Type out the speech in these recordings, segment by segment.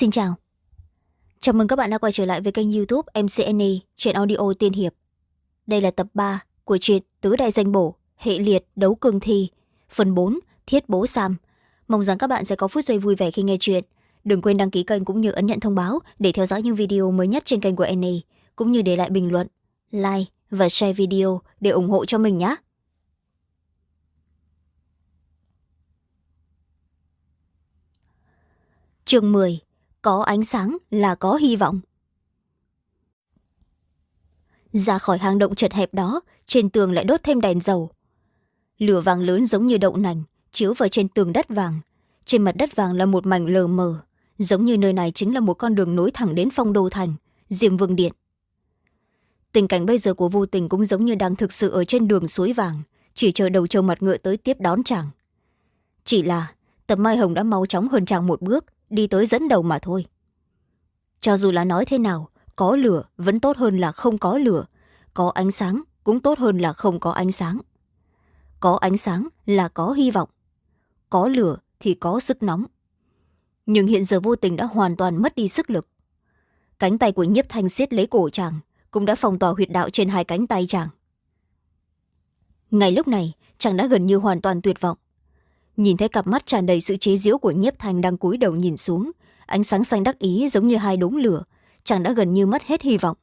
xin chào. Chào mừng các bạn đã quay trở lại với kênh youtube mcne chuyện audio tiên hiệp. Đây là tập ba của truyện tứ đại danh bổ, hệ liệt đấu cương thi, phần bốn, thiết bố sam. Mong rằng các bạn sẽ có phút giây vui vẻ khi nghe chuyện đừng quên đăng ký kênh cũng như ấn nhận thông báo để theo dõi những video mới nhất trên kênh của ne cũng như để lại bình luận, like và share video để ủng hộ cho mình nhé. Chương mười có ánh sáng là có hy vọng. Ra khỏi hang động chật hẹp đó, trên tường lại đốt thêm đèn dầu. Lửa vàng lớn giống như đậu nành, chiếu vào trên tường đất vàng. Trên mặt đất vàng là một mảnh lờ mờ, giống như nơi này chính là một con đường nối thẳng đến phong đô thành, diêm vương điện. Tình cảnh bây giờ của vô tình cũng giống như đang thực sự ở trên đường suối vàng, chỉ chờ đầu trâu mặt ngựa tới tiếp đón chàng. Chỉ là, tập mai hồng đã mau chóng hơn chàng một bước đi tới dẫn đầu mà thôi. Cho dù là nói thế nào, có lửa vẫn tốt hơn là không có lửa, có ánh sáng cũng tốt hơn là không có ánh sáng. Có ánh sáng là có hy vọng, có lửa thì có sức nóng. Nhưng hiện giờ vô tình đã hoàn toàn mất đi sức lực. Cánh tay của nhiếp thanh siết lấy cổ chàng, cũng đã phong tỏa huyệt đạo trên hai cánh tay chàng. Ngay lúc này, chàng đã gần như hoàn toàn tuyệt vọng nhìn thấy cặp mắt tràn đầy sự chế giễu của nhiếp thanh đang cúi đầu nhìn xuống ánh sáng xanh đắc ý giống như hai đống lửa chàng đã gần như mất hết hy vọng.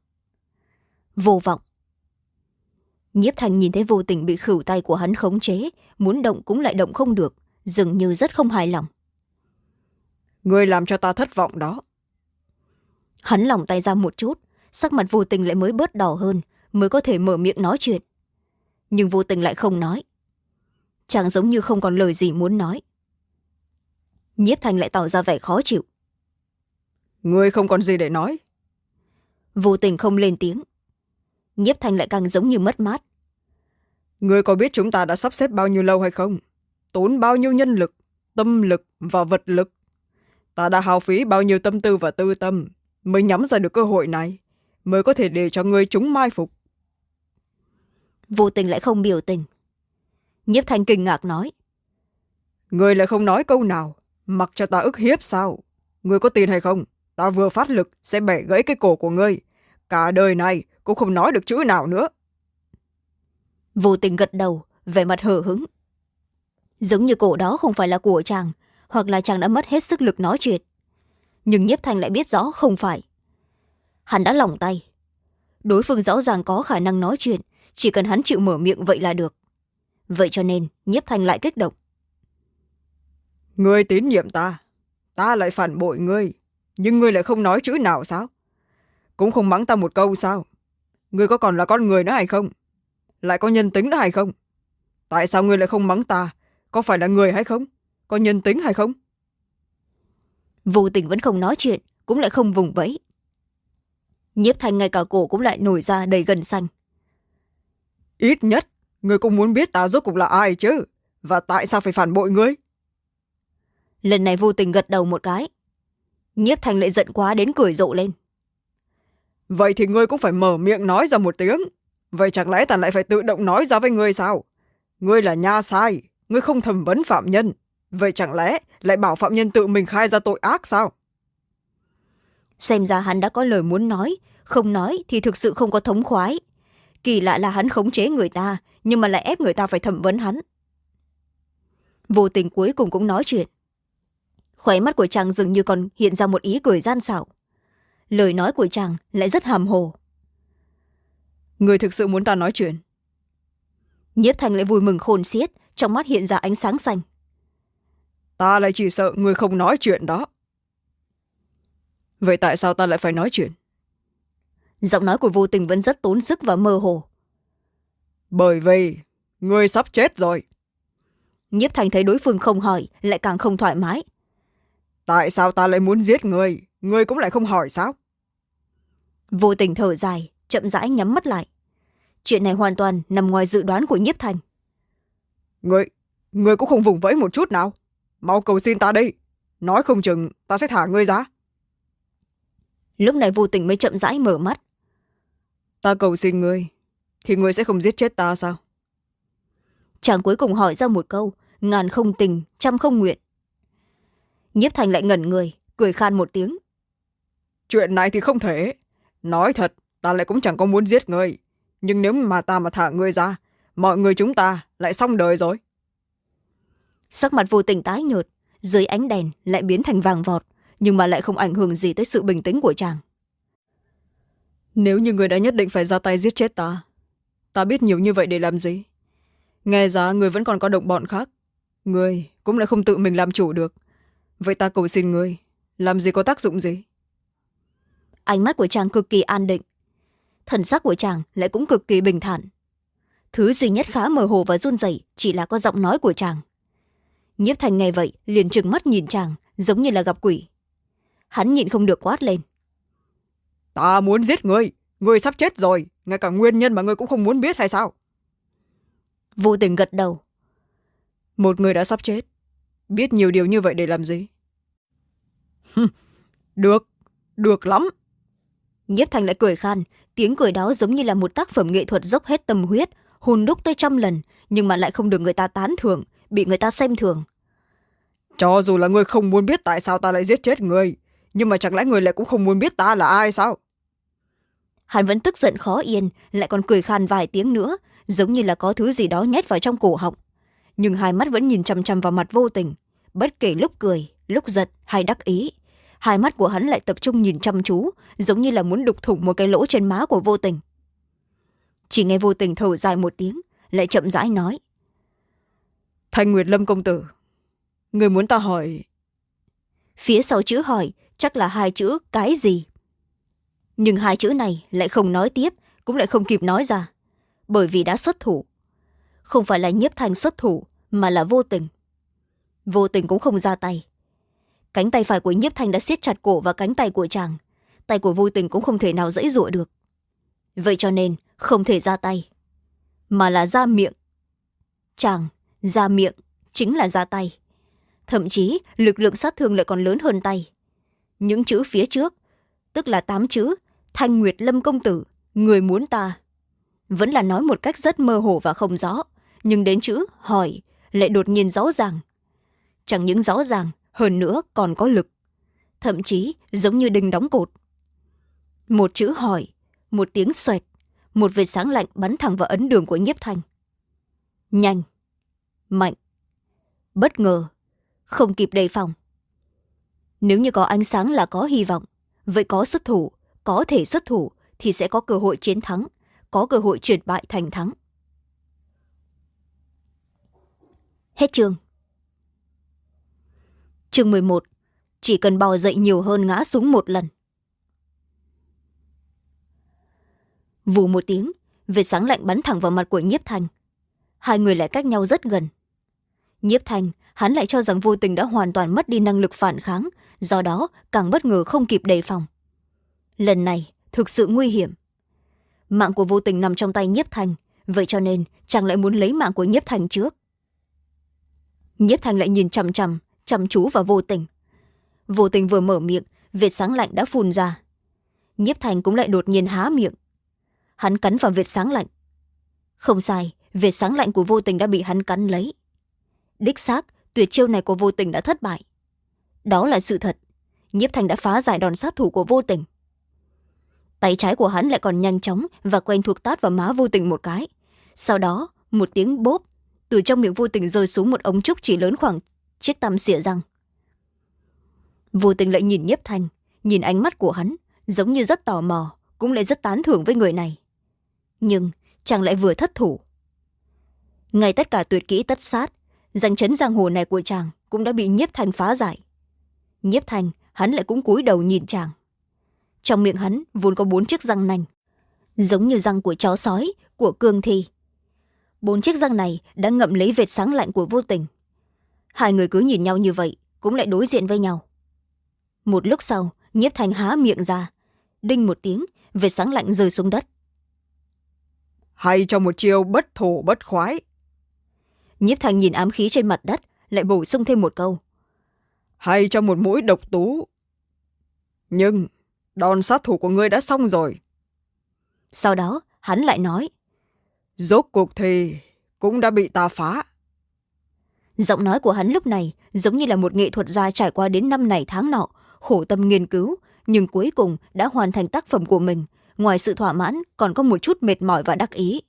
Vô vọng. Nhiếp thanh nhìn thấy vô tình bị khửu tay của hắn khống chế muốn động cũng lại động không được dường như rất không hài lòng. Người làm cho ta thất vọng đó. Hắn lỏng tay ra một chút sắc mặt vô tình lại mới bớt đỏ hơn mới có thể mở miệng nói chuyện. Nhưng vô tình lại không nói chàng giống như không còn lời gì muốn nói. Nhiếp thanh lại tỏ ra vẻ khó chịu. Ngươi không còn gì để nói. Vô tình không lên tiếng. Nhiếp thanh lại càng giống như mất mát. Ngươi có biết chúng ta đã sắp xếp bao nhiêu lâu hay không? Tốn bao nhiêu nhân lực tâm lực và vật lực? Ta đã hao phí bao nhiêu tâm tư và tư tâm mới nhắm ra được cơ hội này mới có thể để cho ngươi chúng mai phục? Vô tình lại không biểu tình nhiếp thanh kinh ngạc nói. Người lại không nói câu nào mặc cho ta ức hiếp sao? Người có tin hay không? Ta vừa phát lực sẽ bẻ gãy cái cổ của ngươi. Cả đời này cũng không nói được chữ nào nữa. Vô tình gật đầu vẻ mặt hờ hứng giống như cổ đó không phải là của chàng hoặc là chàng đã mất hết sức lực nói chuyện. Nhưng nhiếp thanh lại biết rõ không phải. Hắn đã lỏng tay. Đối phương rõ ràng có khả năng nói chuyện chỉ cần hắn chịu mở miệng vậy là được vậy cho nên nhiếp thanh lại kích động. Ngươi tín nhiệm ta ta lại phản bội ngươi nhưng ngươi lại không nói chữ nào sao? Cũng không mắng ta một câu sao? Ngươi có còn là con người nữa hay không? Lại có nhân tính nữa hay không? Tại sao ngươi lại không mắng ta? Có phải là người hay không? Có nhân tính hay không? Vô tình vẫn không nói chuyện cũng lại không vùng vẫy. Nhiếp thanh ngay cả cổ cũng lại nổi ra đầy gần xanh. Ít nhất ngươi cũng muốn biết ta rốt cuộc là ai chứ? Và tại sao phải phản bội ngươi? Lần này vô tình gật đầu một cái. Nhiếp thanh lại giận quá đến cười rộ lên. Vậy thì ngươi cũng phải mở miệng nói ra một tiếng. Vậy chẳng lẽ ta lại phải tự động nói ra với ngươi sao? Ngươi là nha sai ngươi không thẩm vấn phạm nhân. Vậy chẳng lẽ lại bảo phạm nhân tự mình khai ra tội ác sao? Xem ra hắn đã có lời muốn nói không nói thì thực sự không có thống khoái. Kỳ lạ là hắn khống chế người ta nhưng mà lại ép người ta phải thẩm vấn hắn. Vô tình cuối cùng cũng nói chuyện. Khóe mắt của chàng dường như còn hiện ra một ý cười gian xảo. Lời nói của chàng lại rất hàm hồ. Người thực sự muốn ta nói chuyện? Nhiếp thành lại vui mừng khôn xiết trong mắt hiện ra ánh sáng xanh. Ta lại chỉ sợ người không nói chuyện đó. Vậy tại sao ta lại phải nói chuyện? Giọng nói của vô tình vẫn rất tốn sức và mơ hồ bởi vì người sắp chết rồi. Nhiếp thành thấy đối phương không hỏi lại càng không thoải mái. Tại sao ta lại muốn giết người? Người cũng lại không hỏi sao? Vô tình thở dài chậm rãi nhắm mắt lại. Chuyện này hoàn toàn nằm ngoài dự đoán của nhiếp thành người người cũng không vùng vẫy một chút nào. Mau cầu xin ta đi. Nói không chừng ta sẽ thả ngươi ra. Lúc này vô tình mới chậm rãi mở mắt. Ta cầu xin ngươi thì ngươi sẽ không giết chết ta sao? Chàng cuối cùng hỏi ra một câu ngàn không tình trăm không nguyện. Nhiếp thành lại ngẩn người cười khan một tiếng. Chuyện này thì không thể. Nói thật ta lại cũng chẳng có muốn giết người nhưng nếu mà ta mà thả ngươi ra mọi người chúng ta lại xong đời rồi. Sắc mặt vô tình tái nhợt dưới ánh đèn lại biến thành vàng vọt nhưng mà lại không ảnh hưởng gì tới sự bình tĩnh của chàng. Nếu như người đã nhất định phải ra tay giết chết ta ta biết nhiều như vậy để làm gì? Nghe ra người vẫn còn có đồng bọn khác. Người cũng lại không tự mình làm chủ được. Vậy ta cầu xin người làm gì có tác dụng gì? Ánh mắt của chàng cực kỳ an định. Thần sắc của chàng lại cũng cực kỳ bình thản. Thứ duy nhất khá mờ hồ và run rẩy chỉ là có giọng nói của chàng. Nhiếp thành nghe vậy liền trừng mắt nhìn chàng giống như là gặp quỷ. Hắn nhịn không được quát lên. Ta muốn giết người người sắp chết rồi ngay cả nguyên nhân mà người cũng không muốn biết hay sao? Vô tình gật đầu. Một người đã sắp chết. Biết nhiều điều như vậy để làm gì? Được được lắm. Nhiếp thành lại cười khan tiếng cười đó giống như là một tác phẩm nghệ thuật dốc hết tâm huyết hùn đúc tới trăm lần nhưng mà lại không được người ta tán thưởng bị người ta xem thường. Cho dù là người không muốn biết tại sao ta lại giết chết người nhưng mà chẳng lẽ người lại cũng không muốn biết ta là ai sao hắn vẫn tức giận khó yên lại còn cười khan vài tiếng nữa giống như là có thứ gì đó nhét vào trong cổ họng. Nhưng hai mắt vẫn nhìn chằm chằm vào mặt vô tình. Bất kể lúc cười lúc giật hay đắc ý hai mắt của hắn lại tập trung nhìn chăm chú giống như là muốn đục thủng một cái lỗ trên má của vô tình. Chỉ nghe vô tình thở dài một tiếng lại chậm rãi nói. Thanh nguyệt lâm công tử người muốn ta hỏi. Phía sau chữ hỏi chắc là hai chữ cái gì nhưng hai chữ này lại không nói tiếp, cũng lại không kịp nói ra. Bởi vì đã xuất thủ. Không phải là nhiếp thanh xuất thủ, mà là vô tình. Vô tình cũng không ra tay. Cánh tay phải của nhiếp thanh đã siết chặt cổ và cánh tay của chàng. Tay của vô tình cũng không thể nào dãy dụa được. Vậy cho nên, không thể ra tay. Mà là ra miệng. Chàng, ra miệng chính là ra tay. Thậm chí, lực lượng sát thương lại còn lớn hơn tay. Những chữ phía trước, tức là tám chữ thanh nguyệt lâm công tử, người muốn ta. Vẫn là nói một cách rất mơ hồ và không rõ, nhưng đến chữ hỏi lại đột nhiên rõ ràng. Chẳng những rõ ràng, hơn nữa còn có lực, thậm chí giống như đinh đóng cột. Một chữ hỏi, một tiếng xoẹt, một vệt sáng lạnh bắn thẳng vào ấn đường của nhiếp thanh. Nhanh, mạnh. Bất ngờ, không kịp đề phòng. Nếu như có ánh sáng là có hy vọng, vậy có xuất thủ có thể xuất thủ thì sẽ có cơ hội chiến thắng, có cơ hội chuyển bại thành thắng. Hết chương. Chương mười một. Chỉ cần bò dậy nhiều hơn ngã súng một lần. Vù một tiếng, vệt sáng lạnh bắn thẳng vào mặt của nhiếp thanh hai người lại cách nhau rất gần. Nhiếp thanh hắn lại cho rằng vô tình đã hoàn toàn mất đi năng lực phản kháng, do đó càng bất ngờ không kịp đề phòng lần này, thực sự nguy hiểm. Mạng của vô tình nằm trong tay nhiếp thành, vậy cho nên chàng lại muốn lấy mạng của nhiếp thành trước. Nhiếp thành lại nhìn chằm chằm, chăm chú vào vô tình. Vô tình vừa mở miệng, vệt sáng lạnh đã phun ra. Nhiếp thành cũng lại đột nhiên há miệng. Hắn cắn vào vệt sáng lạnh. Không sai, vệt sáng lạnh của vô tình đã bị hắn cắn lấy. Đích xác, tuyệt chiêu này của vô tình đã thất bại. Đó là sự thật. Nhiếp thành đã phá giải đòn sát thủ của vô tình tay trái của hắn lại còn nhanh chóng và quen thuộc tát vào má vô tình một cái. Sau đó, một tiếng bốp từ trong miệng vô tình rơi xuống một ống trúc chỉ lớn khoảng chiếc tăm xỉa răng. Vô tình lại nhìn nhiếp thanh nhìn ánh mắt của hắn, giống như rất tò mò, cũng lại rất tán thưởng với người này. Nhưng chàng lại vừa thất thủ. Ngay tất cả tuyệt kỹ tất sát, danh chấn giang hồ này của chàng cũng đã bị nhiếp thanh phá giải. Nhiếp thanh hắn lại cũng cúi đầu nhìn chàng trong miệng hắn vốn có bốn chiếc răng nành giống như răng của chó sói của cương thi. Bốn chiếc răng này đã ngậm lấy vệt sáng lạnh của vô tình. Hai người cứ nhìn nhau như vậy cũng lại đối diện với nhau. Một lúc sau nhiếp thanh há miệng ra đinh một tiếng vệt sáng lạnh rơi xuống đất. Hay cho một chiêu bất thổ bất khoái. Nhiếp thanh nhìn ám khí trên mặt đất lại bổ sung thêm một câu. Hay cho một mũi độc tú. Nhưng đòn sát thủ của ngươi đã xong rồi. Sau đó hắn lại nói rốt cuộc thì cũng đã bị ta phá. Giọng nói của hắn lúc này giống như là một nghệ thuật gia trải qua đến năm này tháng nọ khổ tâm nghiên cứu nhưng cuối cùng đã hoàn thành tác phẩm của mình. Ngoài sự thỏa mãn còn có một chút mệt mỏi và đắc ý.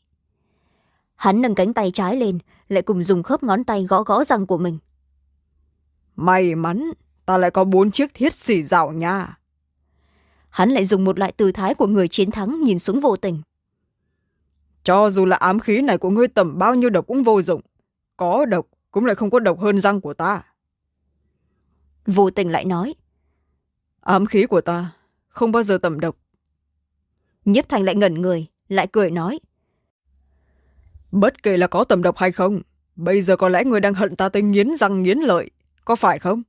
Hắn nâng cánh tay trái lên lại cùng dùng khớp ngón tay gõ gõ răng của mình. May mắn ta lại có bốn chiếc thiết xỉ rào nha hắn lại dùng một loại tư thái của người chiến thắng nhìn xuống vô tình. Cho dù là ám khí này của ngươi tầm bao nhiêu độc cũng vô dụng có độc cũng lại không có độc hơn răng của ta. Vô tình lại nói ám khí của ta không bao giờ tầm độc. Nhiếp thành lại ngẩn người lại cười nói bất kể là có tầm độc hay không bây giờ có lẽ người đang hận ta tới nghiến răng nghiến lợi có phải không?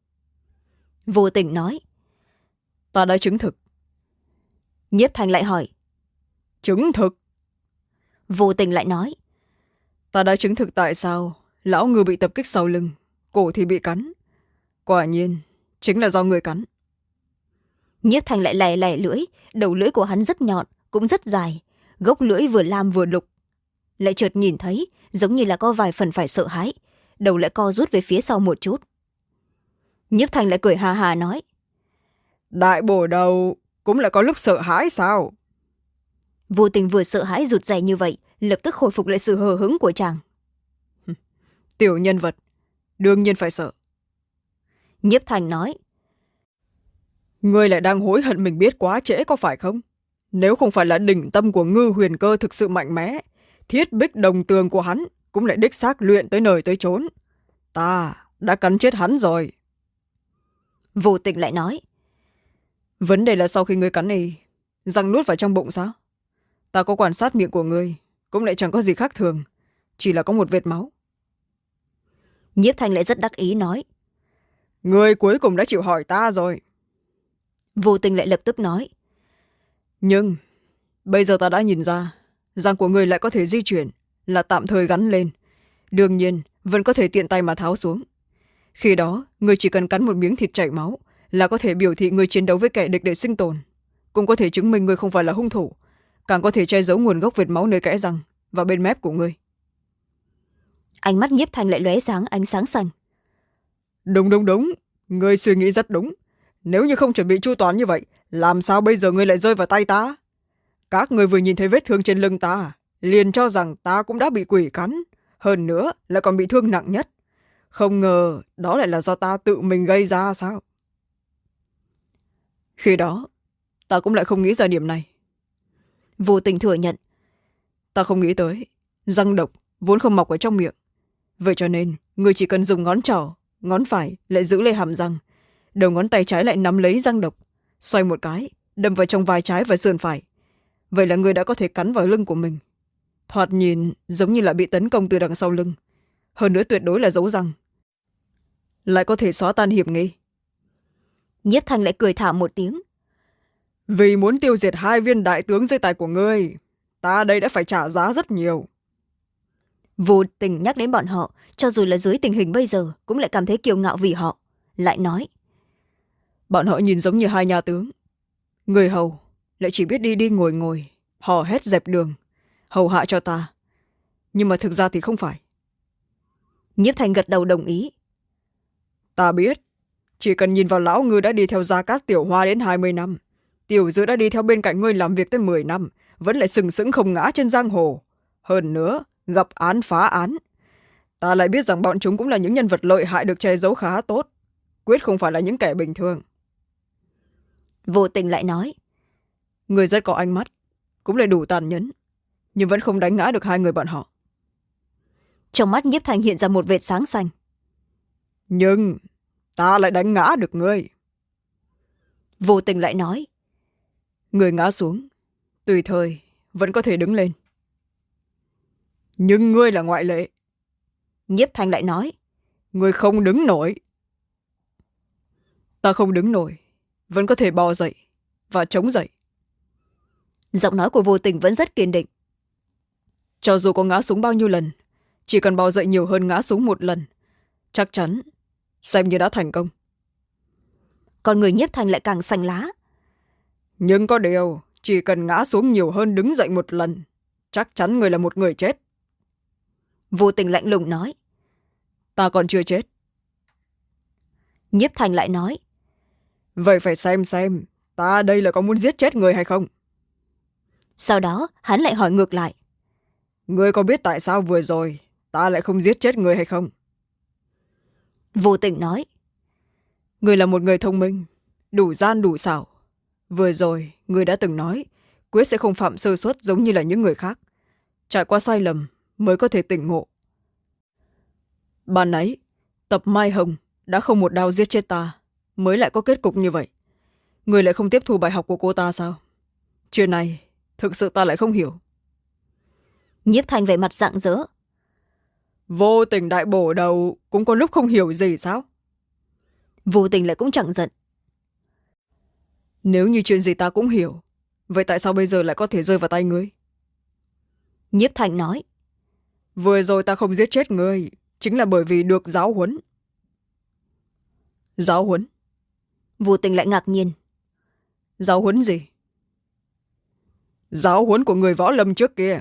Vô tình nói ta đã chứng thực nhiếp thành lại hỏi. Chứng thực. Vô tình lại nói. Ta đã chứng thực tại sao lão ngư bị tập kích sau lưng cổ thì bị cắn. Quả nhiên chính là do người cắn. Nhiếp thành lại lè lè lưỡi đầu lưỡi của hắn rất nhọn cũng rất dài gốc lưỡi vừa lam vừa lục. Lại chợt nhìn thấy giống như là có vài phần phải sợ hãi đầu lại co rút về phía sau một chút. Nhiếp thành lại cười hà hà nói. Đại bổ đầu cũng lại có lúc sợ hãi sao? Vô tình vừa sợ hãi rụt rè như vậy lập tức khôi phục lại sự hờ hứng của chàng. Tiểu nhân vật đương nhiên phải sợ. Nhiếp thành nói ngươi lại đang hối hận mình biết quá trễ có phải không? Nếu không phải là đỉnh tâm của ngư huyền cơ thực sự mạnh mẽ thiết bích đồng tường của hắn cũng lại đích xác luyện tới nơi tới chốn. Ta đã cắn chết hắn rồi. Vô tình lại nói vấn đề là sau khi ngươi cắn y răng nuốt vào trong bụng sao? Ta có quan sát miệng của ngươi cũng lại chẳng có gì khác thường chỉ là có một vệt máu. Nhiếp thanh lại rất đắc ý nói. Ngươi cuối cùng đã chịu hỏi ta rồi. Vô tình lại lập tức nói. Nhưng bây giờ ta đã nhìn ra răng của ngươi lại có thể di chuyển là tạm thời gắn lên. Đương nhiên vẫn có thể tiện tay mà tháo xuống. Khi đó người chỉ cần cắn một miếng thịt chảy máu là có thể biểu thị người chiến đấu với kẻ địch để sinh tồn. Cũng có thể chứng minh người không phải là hung thủ càng có thể che giấu nguồn gốc vệt máu nơi kẽ răng và bên mép của ngươi ánh mắt nhiếp thanh lại lóe sáng ánh sáng xanh. Đúng đúng đúng. Ngươi suy nghĩ rất đúng. Nếu như không chuẩn bị chu toàn như vậy làm sao bây giờ ngươi lại rơi vào tay ta? Các người vừa nhìn thấy vết thương trên lưng ta liền cho rằng ta cũng đã bị quỷ cắn. Hơn nữa lại còn bị thương nặng nhất. Không ngờ đó lại là do ta tự mình gây ra sao khi đó ta cũng lại không nghĩ ra điểm này. Vô tình thừa nhận. Ta không nghĩ tới răng độc vốn không mọc ở trong miệng. Vậy cho nên người chỉ cần dùng ngón trỏ ngón phải lại giữ lấy hàm răng. Đầu ngón tay trái lại nắm lấy răng độc. Xoay một cái đâm vào trong vai trái và sườn phải. Vậy là người đã có thể cắn vào lưng của mình. Thoạt nhìn giống như là bị tấn công từ đằng sau lưng. Hơn nữa tuyệt đối là dấu răng. Lại có thể xóa tan hiểm nghi nhiếp thanh lại cười thả một tiếng. Vì muốn tiêu diệt hai viên đại tướng dưới tay của ngươi ta đây đã phải trả giá rất nhiều. Vô tình nhắc đến bọn họ cho dù là dưới tình hình bây giờ cũng lại cảm thấy kiêu ngạo vì họ lại nói. Bọn họ nhìn giống như hai nhà tướng. Người hầu lại chỉ biết đi đi ngồi ngồi hò hét dẹp đường hầu hạ cho ta. Nhưng mà thực ra thì không phải. Nhiếp thành gật đầu đồng ý. Ta biết chỉ cần nhìn vào lão ngư đã đi theo gia cát tiểu hoa đến hai mươi năm. Tiểu dư đã đi theo bên cạnh ngươi làm việc tới mười năm vẫn lại sừng sững không ngã trên giang hồ. Hơn nữa gặp án phá án. Ta lại biết rằng bọn chúng cũng là những nhân vật lợi hại được che giấu khá tốt. Quyết không phải là những kẻ bình thường. Vô tình lại nói người rất có ánh mắt cũng lại đủ tàn nhẫn nhưng vẫn không đánh ngã được hai người bọn họ. Trong mắt nhiếp thành hiện ra một vệt sáng xanh. Nhưng ta lại đánh ngã được ngươi. Vô tình lại nói người ngã xuống tùy thời vẫn có thể đứng lên. Nhưng ngươi là ngoại lệ. Nhiếp thành lại nói ngươi không đứng nổi. Ta không đứng nổi vẫn có thể bò dậy và chống dậy. Giọng nói của vô tình vẫn rất kiên định. Cho dù có ngã xuống bao nhiêu lần chỉ cần bò dậy nhiều hơn ngã xuống một lần chắc chắn xem như đã thành công. Còn người nhiếp thành lại càng xanh lá. Nhưng có điều chỉ cần ngã xuống nhiều hơn đứng dậy một lần chắc chắn người là một người chết. Vô tình lạnh lùng nói. Ta còn chưa chết. Nhiếp thành lại nói. Vậy phải xem xem ta đây là có muốn giết chết người hay không? Sau đó hắn lại hỏi ngược lại. Ngươi có biết tại sao vừa rồi ta lại không giết chết người hay không vô tình nói. Người là một người thông minh đủ gian đủ xảo. Vừa rồi người đã từng nói quyết sẽ không phạm sơ suất giống như là những người khác. Trải qua sai lầm mới có thể tỉnh ngộ. Ban ấy tập mai hồng đã không một đau giết chết ta mới lại có kết cục như vậy. Người lại không tiếp thu bài học của cô ta sao? Chuyện này thực sự ta lại không hiểu. Nhiếp thanh vẻ mặt rạng rỡ vô tình đại bổ đầu cũng có lúc không hiểu gì sao? Vô tình lại cũng chẳng giận. Nếu như chuyện gì ta cũng hiểu vậy tại sao bây giờ lại có thể rơi vào tay ngươi? Nhiếp thanh nói. Vừa rồi ta không giết chết ngươi chính là bởi vì được giáo huấn. Giáo huấn? Vô tình lại ngạc nhiên. Giáo huấn gì? Giáo huấn của người võ lâm trước kia.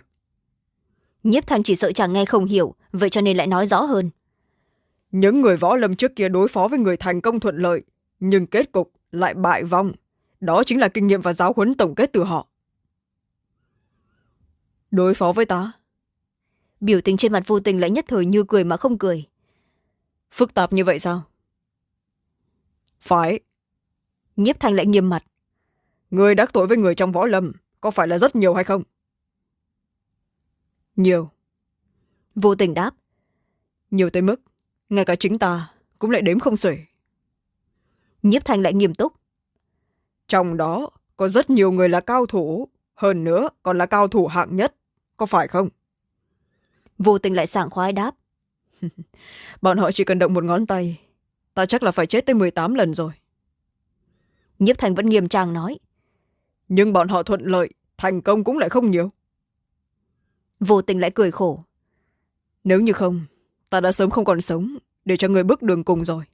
Nhiếp thanh chỉ sợ chàng nghe không hiểu vậy cho nên lại nói rõ hơn. Những người võ lâm trước kia đối phó với người thành công thuận lợi nhưng kết cục lại bại vong. Đó chính là kinh nghiệm và giáo huấn tổng kết từ họ. Đối phó với ta. Biểu tình trên mặt vô tình lại nhất thời như cười mà không cười. Phức tạp như vậy sao? Phải. Nhiếp thanh lại nghiêm mặt. Người đắc tội với người trong võ lâm có phải là rất nhiều hay không? Nhiều vô tình đáp. Nhiều tới mức ngay cả chính ta cũng lại đếm không xuể. Nhiếp thanh lại nghiêm túc. Trong đó có rất nhiều người là cao thủ hơn nữa còn là cao thủ hạng nhất có phải không? Vô tình lại sảng khoái đáp. Bọn họ chỉ cần động một ngón tay ta chắc là phải chết tới mười tám lần rồi. Nhiếp thành vẫn nghiêm trang nói. Nhưng bọn họ thuận lợi thành công cũng lại không nhiều. Vô tình lại cười khổ nếu như không ta đã sớm không còn sống để cho người bước đường cùng rồi.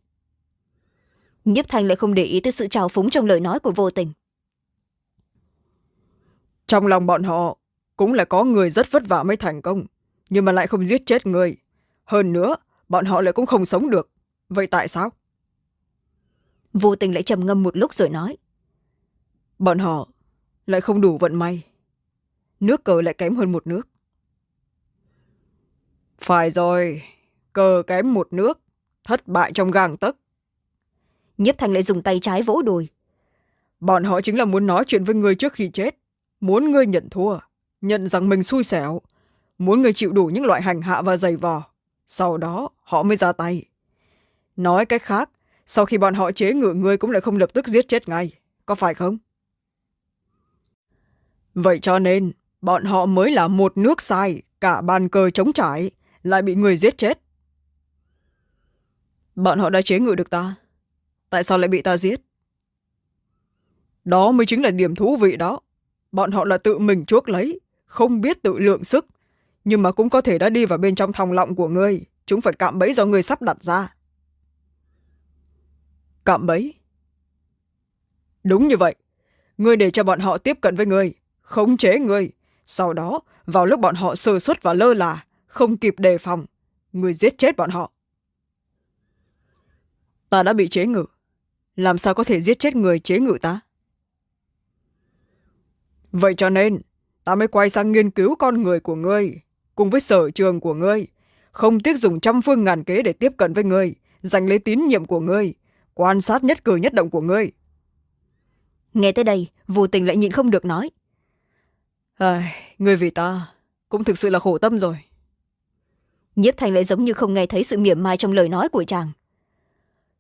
Nhiếp thanh lại không để ý tới sự trào phúng trong lời nói của vô tình. Trong lòng bọn họ cũng là có người rất vất vả mới thành công nhưng mà lại không giết chết người. Hơn nữa bọn họ lại cũng không sống được. Vậy tại sao? Vô tình lại trầm ngâm một lúc rồi nói. Bọn họ lại không đủ vận may. Nước cờ lại kém hơn một nước phải rồi cờ kém một nước thất bại trong gang tấc. Nhiếp thành lại dùng tay trái vỗ đùi. Bọn họ chính là muốn nói chuyện với ngươi trước khi chết. Muốn ngươi nhận thua nhận rằng mình xui xẻo. Muốn ngươi chịu đủ những loại hành hạ và giày vò. Sau đó họ mới ra tay. Nói cách khác sau khi bọn họ chế ngự ngươi cũng lại không lập tức giết chết ngay. Có phải không? Vậy cho nên bọn họ mới là một nước sai cả bàn cờ chống trải lại bị người giết chết. Bọn họ đã chế ngự được ta. Tại sao lại bị ta giết? Đó mới chính là điểm thú vị đó. Bọn họ là tự mình chuốc lấy, không biết tự lượng sức. Nhưng mà cũng có thể đã đi vào bên trong thòng lọng của ngươi. Chúng phải cạm bẫy do ngươi sắp đặt ra. Cạm bẫy? Đúng như vậy. Ngươi để cho bọn họ tiếp cận với ngươi, khống chế ngươi. Sau đó, vào lúc bọn họ sơ xuất và lơ là không kịp đề phòng ngươi giết chết bọn họ. Ta đã bị chế ngự. Làm sao có thể giết chết người chế ngự ta? Vậy cho nên ta mới quay sang nghiên cứu con người của ngươi cùng với sở trường của ngươi. Không tiếc dùng trăm phương ngàn kế để tiếp cận với ngươi giành lấy tín nhiệm của ngươi quan sát nhất cử nhất động của ngươi. Nghe tới đây vô tình lại nhịn không được nói. À, ngươi vì ta cũng thực sự là khổ tâm rồi nhiếp thành lại giống như không nghe thấy sự mỉa mai trong lời nói của chàng.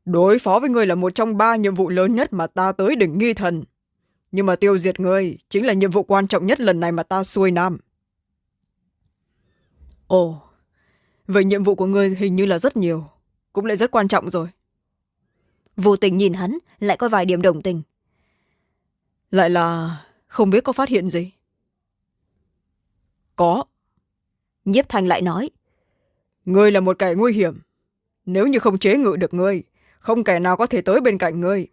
Đối phó với ngươi là một trong ba nhiệm vụ lớn nhất mà ta tới đỉnh nghi thần. Nhưng mà tiêu diệt ngươi chính là nhiệm vụ quan trọng nhất lần này mà ta xuôi nam. Ồ vậy nhiệm vụ của ngươi hình như là rất nhiều cũng lại rất quan trọng rồi. Vô tình nhìn hắn lại có vài điểm đồng tình. Lại là không biết có phát hiện gì? Có. Nhiếp thanh lại nói ngươi là một kẻ nguy hiểm. Nếu như không chế ngự được ngươi không kẻ nào có thể tới bên cạnh ngươi.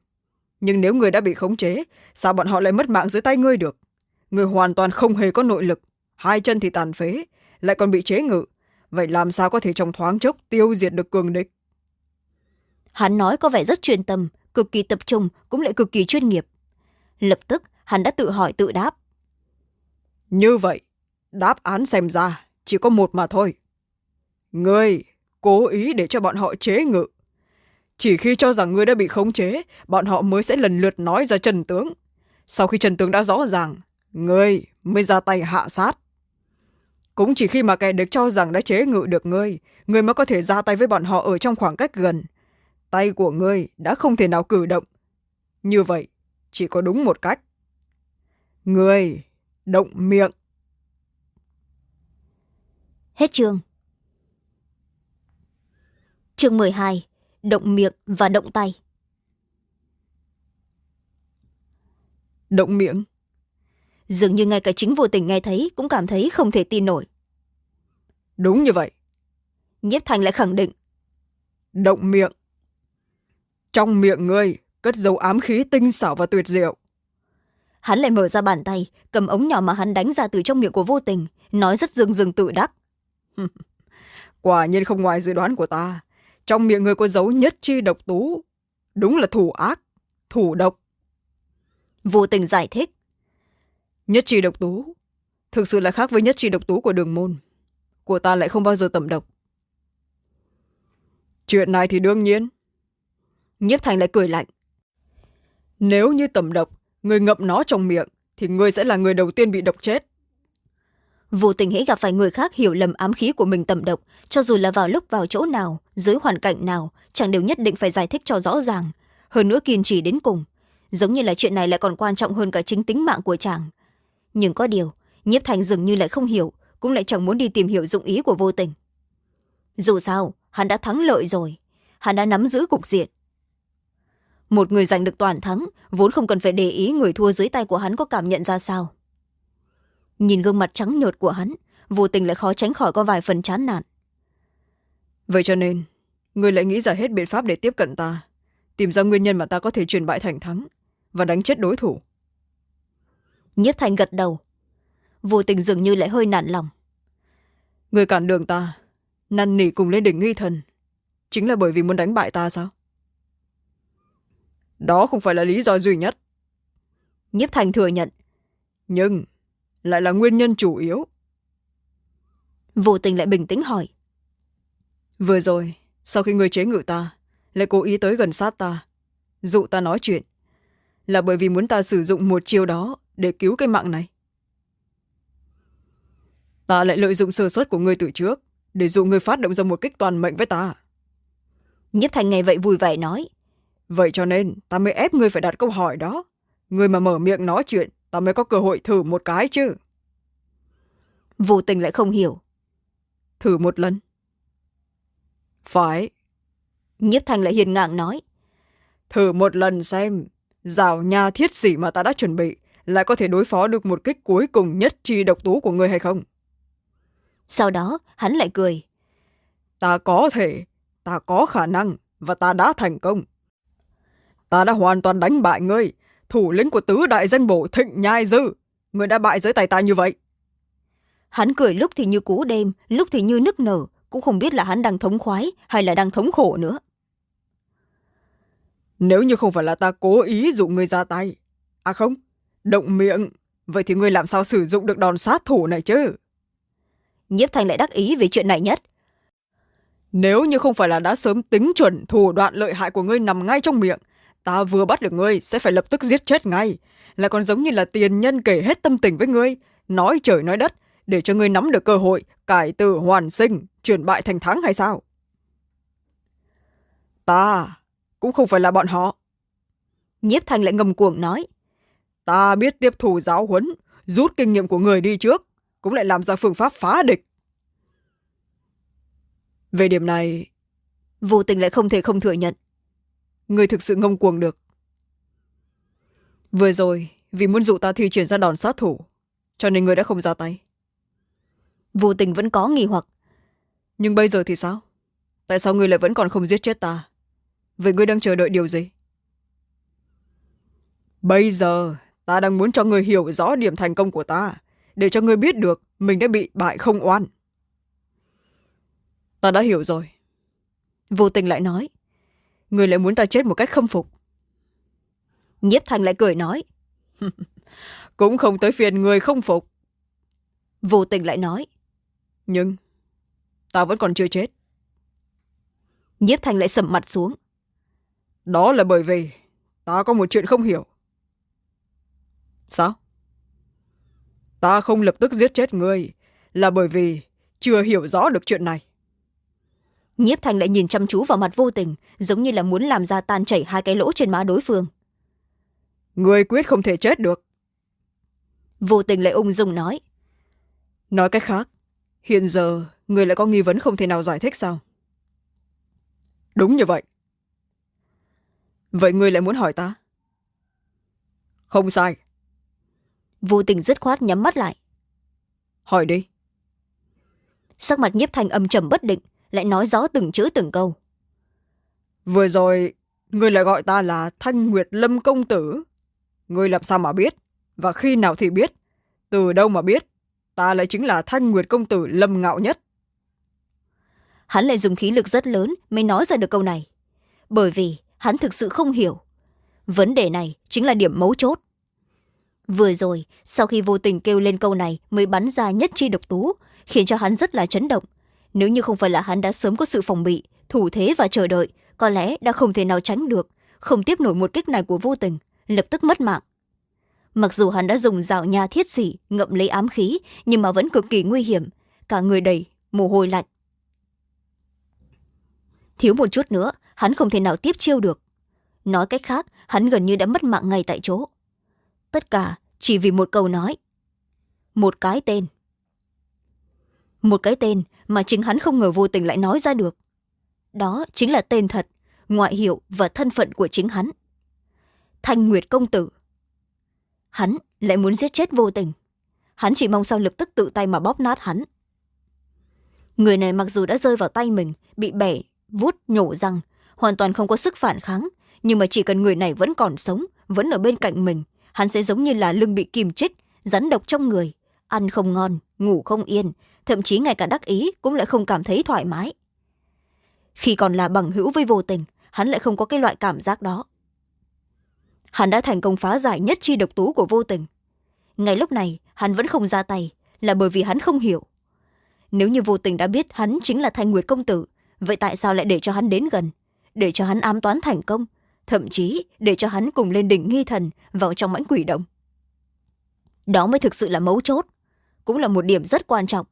Nhưng nếu ngươi đã bị khống chế sao bọn họ lại mất mạng dưới tay ngươi được? Ngươi hoàn toàn không hề có nội lực hai chân thì tàn phế lại còn bị chế ngự. Vậy làm sao có thể trong thoáng chốc tiêu diệt được cường địch? Hắn nói có vẻ rất chuyên tâm cực kỳ tập trung cũng lại cực kỳ chuyên nghiệp. Lập tức hắn đã tự hỏi tự đáp. Như vậy đáp án xem ra chỉ có một mà thôi ngươi cố ý để cho bọn họ chế ngự. Chỉ khi cho rằng ngươi đã bị khống chế, bọn họ mới sẽ lần lượt nói ra trần tướng. Sau khi trần tướng đã rõ ràng ngươi mới ra tay hạ sát. Cũng chỉ khi mà kẻ được cho rằng đã chế ngự được ngươi ngươi mới có thể ra tay với bọn họ ở trong khoảng cách gần. Tay của ngươi đã không thể nào cử động. Như vậy, chỉ có đúng một cách. Ngươi động miệng. Hết chương chương mười hai động miệng và động tay. Động miệng. Dường như ngay cả chính vô tình nghe thấy cũng cảm thấy không thể tin nổi. Đúng như vậy. Nhiếp thành lại khẳng định. Động miệng. Trong miệng ngươi cất dấu ám khí tinh xảo và tuyệt diệu. Hắn lại mở ra bàn tay cầm ống nhỏ mà hắn đánh ra từ trong miệng của vô tình nói rất dưng dưng tự đắc. Quả nhiên không ngoài dự đoán của ta trong miệng ngươi có dấu nhất chi độc tú đúng là thủ ác thủ độc. Vô tình giải thích. Nhất chi độc tú thực sự là khác với nhất chi độc tú của đường môn. Của ta lại không bao giờ tẩm độc. Chuyện này thì đương nhiên. Nhiếp thành lại cười lạnh. Nếu như tẩm độc người ngậm nó trong miệng thì ngươi sẽ là người đầu tiên bị độc chết vô tình hễ gặp phải người khác hiểu lầm ám khí của mình tẩm độc, cho dù là vào lúc vào chỗ nào, dưới hoàn cảnh nào chẳng đều nhất định phải giải thích cho rõ ràng. Hơn nữa kiên trì đến cùng, giống như là chuyện này lại còn quan trọng hơn cả chính tính mạng của chàng. Nhưng có điều, nhiếp thành dường như lại không hiểu, cũng lại chẳng muốn đi tìm hiểu dụng ý của vô tình. Dù sao, hắn đã thắng lợi rồi, hắn đã nắm giữ cục diện. Một người giành được toàn thắng, vốn không cần phải để ý người thua dưới tay của hắn có cảm nhận ra sao nhìn gương mặt trắng nhợt của hắn vô tình lại khó tránh khỏi có vài phần chán nản. Vậy cho nên người lại nghĩ ra hết biện pháp để tiếp cận ta tìm ra nguyên nhân mà ta có thể truyền bại thành thắng và đánh chết đối thủ. Nhiếp thành gật đầu. Vô tình dường như lại hơi nản lòng. Người cản đường ta năn nỉ cùng lên đỉnh nghi thần chính là bởi vì muốn đánh bại ta sao? Đó không phải là lý do duy nhất. Nhiếp thành thừa nhận. Nhưng lại là nguyên nhân chủ yếu. Vô tình lại bình tĩnh hỏi. Vừa rồi sau khi người chế ngự ta lại cố ý tới gần sát ta. Dụ ta nói chuyện là bởi vì muốn ta sử dụng một chiêu đó để cứu cái mạng này. Ta lại lợi dụng sơ suất của ngươi từ trước để dụ ngươi phát động ra một kích toàn mệnh với ta. Nhiếp thành nghe vậy vui vẻ nói. Vậy cho nên ta mới ép ngươi phải đặt câu hỏi đó. Ngươi mà mở miệng nói chuyện ta mới có cơ hội thử một cái chứ. Vô tình lại không hiểu. Thử một lần. Phải. Nhiếp thành lại hiền ngang nói. Thử một lần xem rào nhà thiết sĩ mà ta đã chuẩn bị lại có thể đối phó được một kích cuối cùng nhất chi độc tú của ngươi hay không? Sau đó hắn lại cười. Ta có thể ta có khả năng và ta đã thành công. Ta đã hoàn toàn đánh bại ngươi thủ lĩnh của tứ đại danh bổ thịnh nhai dư ngươi đã bại dưới tay ta như vậy. Hắn cười lúc thì như cú đêm lúc thì như nức nở cũng không biết là hắn đang thống khoái hay là đang thống khổ nữa. Nếu như không phải là ta cố ý dụ ngươi ra tay à không động miệng vậy thì ngươi làm sao sử dụng được đòn sát thủ này chứ? Nhiếp thành lại đắc ý về chuyện này nhất. Nếu như không phải là đã sớm tính chuẩn thủ đoạn lợi hại của ngươi nằm ngay trong miệng ta vừa bắt được ngươi sẽ phải lập tức giết chết ngay. Là còn giống như là tiền nhân kể hết tâm tình với ngươi. Nói trời nói đất để cho ngươi nắm được cơ hội cải tử hoàn sinh chuyển bại thành thắng hay sao? Ta cũng không phải là bọn họ. Nhiếp thành lại ngầm cuồng nói. Ta biết tiếp thù giáo huấn rút kinh nghiệm của người đi trước cũng lại làm ra phương pháp phá địch. Về điểm này vô tình lại không thể không thừa nhận người thực sự ngông cuồng được. Vừa rồi vì muốn dụ ta thi triển ra đòn sát thủ cho nên người đã không ra tay. Vô tình vẫn có nghi hoặc. Nhưng bây giờ thì sao? Tại sao người lại vẫn còn không giết chết ta? Vậy ngươi đang chờ đợi điều gì? Bây giờ ta đang muốn cho người hiểu rõ điểm thành công của ta để cho người biết được mình đã bị bại không oan. Ta đã hiểu rồi. Vô tình lại nói người lại muốn ta chết một cách khâm phục. Nhiếp thanh lại cười nói. Cũng không tới phiền người không phục. Vô tình lại nói. Nhưng ta vẫn còn chưa chết. Nhiếp thanh lại sầm mặt xuống. Đó là bởi vì ta có một chuyện không hiểu. Sao? Ta không lập tức giết chết ngươi là bởi vì chưa hiểu rõ được chuyện này nhiếp thanh lại nhìn chăm chú vào mặt vô tình giống như là muốn làm ra tan chảy hai cái lỗ trên má đối phương. Ngươi quyết không thể chết được. Vô tình lại ung dung nói. Nói cách khác hiện giờ người lại có nghi vấn không thể nào giải thích sao? Đúng như vậy. Vậy ngươi lại muốn hỏi ta? Không sai. Vô tình dứt khoát nhắm mắt lại. Hỏi đi. Sắc mặt nhiếp thanh âm trầm bất định lại nói rõ từng chữ từng câu. Vừa rồi ngươi lại gọi ta là thanh nguyệt lâm công tử. Ngươi làm sao mà biết? Và khi nào thì biết? Từ đâu mà biết? Ta lại chính là thanh nguyệt công tử lâm ngạo nhất. Hắn lại dùng khí lực rất lớn mới nói ra được câu này. Bởi vì hắn thực sự không hiểu. Vấn đề này chính là điểm mấu chốt. Vừa rồi sau khi vô tình kêu lên câu này mới bắn ra nhất chi độc tú khiến cho hắn rất là chấn động nếu như không phải là hắn đã sớm có sự phòng bị, thủ thế và chờ đợi, có lẽ đã không thể nào tránh được, không tiếp nổi một kích này của vô tình, lập tức mất mạng. Mặc dù hắn đã dùng rào nhà thiết xỉ ngậm lấy ám khí, nhưng mà vẫn cực kỳ nguy hiểm, cả người đầy mồ hôi lạnh. Thiếu một chút nữa, hắn không thể nào tiếp chiêu được. Nói cách khác, hắn gần như đã mất mạng ngay tại chỗ. Tất cả chỉ vì một câu nói. Một cái tên một cái tên mà chính hắn không ngờ vô tình lại nói ra được. Đó chính là tên thật, ngoại hiệu và thân phận của chính hắn. Thanh nguyệt công tử. Hắn lại muốn giết chết vô tình. Hắn chỉ mong sao lập tức tự tay mà bóp nát hắn. Người này mặc dù đã rơi vào tay mình, bị bẻ vút nhổ răng, hoàn toàn không có sức phản kháng, nhưng mà chỉ cần người này vẫn còn sống, vẫn ở bên cạnh mình, hắn sẽ giống như là lưng bị kìm trích rắn độc trong người, ăn không ngon, ngủ không yên thậm chí ngay cả đắc ý cũng lại không cảm thấy thoải mái. Khi còn là bằng hữu với vô tình, hắn lại không có cái loại cảm giác đó. Hắn đã thành công phá giải nhất chi độc tú của vô tình. Ngay lúc này, hắn vẫn không ra tay là bởi vì hắn không hiểu. Nếu như vô tình đã biết hắn chính là thanh nguyệt công tử, vậy tại sao lại để cho hắn đến gần, để cho hắn ám toán thành công, thậm chí để cho hắn cùng lên đỉnh nghi thần vào trong mãnh quỷ động? Đó mới thực sự là mấu chốt, cũng là một điểm rất quan trọng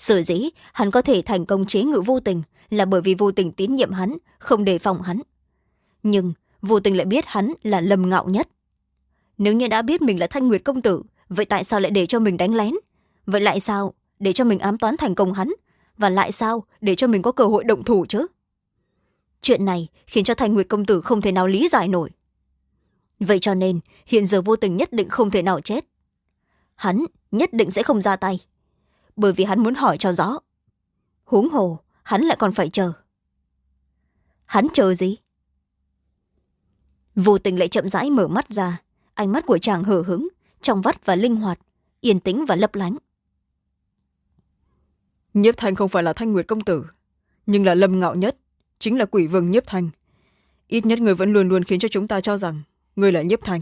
sở dĩ hắn có thể thành công chế ngự vô tình là bởi vì vô tình tín nhiệm hắn, không đề phòng hắn. Nhưng vô tình lại biết hắn là lầm ngạo nhất. Nếu như đã biết mình là thanh nguyệt công tử, vậy tại sao lại để cho mình đánh lén? Vậy lại sao để cho mình ám toán thành công hắn? Và lại sao để cho mình có cơ hội động thủ chứ? Chuyện này khiến cho thanh nguyệt công tử không thể nào lý giải nổi. Vậy cho nên, hiện giờ vô tình nhất định không thể nào chết. Hắn nhất định sẽ không ra tay bởi vì hắn muốn hỏi cho rõ. Huống hồ hắn lại còn phải chờ. Hắn chờ gì? Vô tình lại chậm rãi mở mắt ra ánh mắt của chàng hở hứng trong vắt và linh hoạt yên tĩnh và lấp lánh. Nhiếp thanh không phải là thanh nguyệt công tử nhưng là lâm ngạo nhất chính là quỷ vương nhiếp thanh. Ít nhất người vẫn luôn luôn khiến cho chúng ta cho rằng người là nhiếp thanh.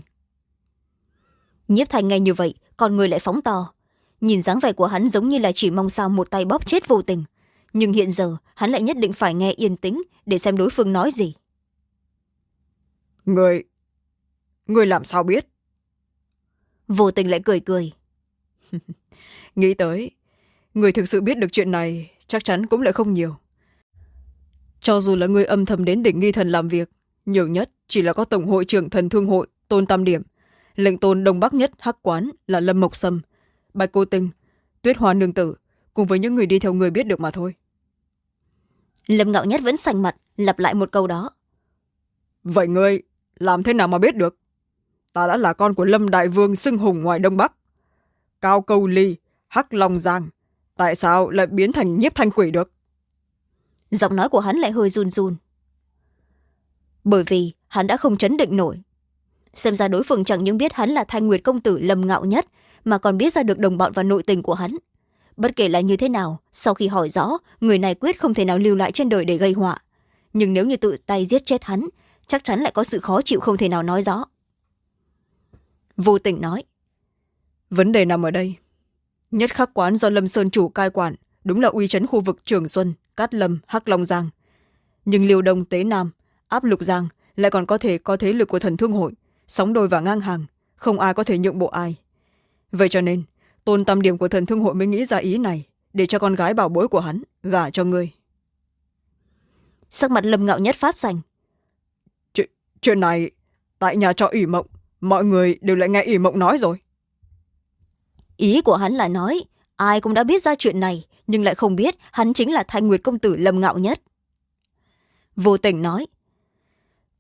Nhiếp thanh nghe như vậy còn người lại phóng to nhìn dáng vẻ của hắn giống như là chỉ mong sao một tay bóp chết vô tình. Nhưng hiện giờ hắn lại nhất định phải nghe yên tĩnh để xem đối phương nói gì. Người người làm sao biết? Vô tình lại cười cười. Nghĩ tới người thực sự biết được chuyện này chắc chắn cũng lại không nhiều. Cho dù là người âm thầm đến đỉnh nghi thần làm việc nhiều nhất chỉ là có tổng hội trưởng thần thương hội tôn tam điểm. Lệnh tôn đông bắc nhất hắc quán là lâm mộc sâm bạch cô tinh tuyết hoa nương tử cùng với những người đi theo người biết được mà thôi. Lâm ngạo nhất vẫn sành mặt lặp lại một câu đó. Vậy ngươi làm thế nào mà biết được? Ta đã là con của lâm đại vương xưng hùng ngoài đông bắc. Cao câu ly hắc long giang tại sao lại biến thành nhiếp thanh quỷ được? Giọng nói của hắn lại hơi run run. Bởi vì hắn đã không chấn định nổi. Xem ra đối phương chẳng những biết hắn là thanh nguyệt công tử lầm ngạo nhất mà còn biết ra được đồng bọn và nội tình của hắn. Bất kể là như thế nào, sau khi hỏi rõ, người này quyết không thể nào lưu lại trên đời để gây họa. Nhưng nếu như tự tay giết chết hắn, chắc chắn lại có sự khó chịu không thể nào nói rõ. Vô tình nói, vấn đề nằm ở đây. Nhất khắc quán do lâm sơn chủ cai quản, đúng là uy chấn khu vực trường xuân, cát lâm, hắc long giang. Nhưng liêu đông, tế nam, áp lục giang lại còn có thể có thế lực của thần thương hội, sóng đôi và ngang hàng, không ai có thể nhượng bộ ai vậy cho nên tôn tam điểm của thần thương hội mới nghĩ ra ý này để cho con gái bảo bối của hắn gả cho ngươi. Sắc mặt lâm ngạo nhất phát xanh chuyện, chuyện này tại nhà trọ ỷ mộng mọi người đều lại nghe ỷ mộng nói rồi. Ý của hắn là nói ai cũng đã biết ra chuyện này nhưng lại không biết hắn chính là thanh nguyệt công tử lâm ngạo nhất. Vô tình nói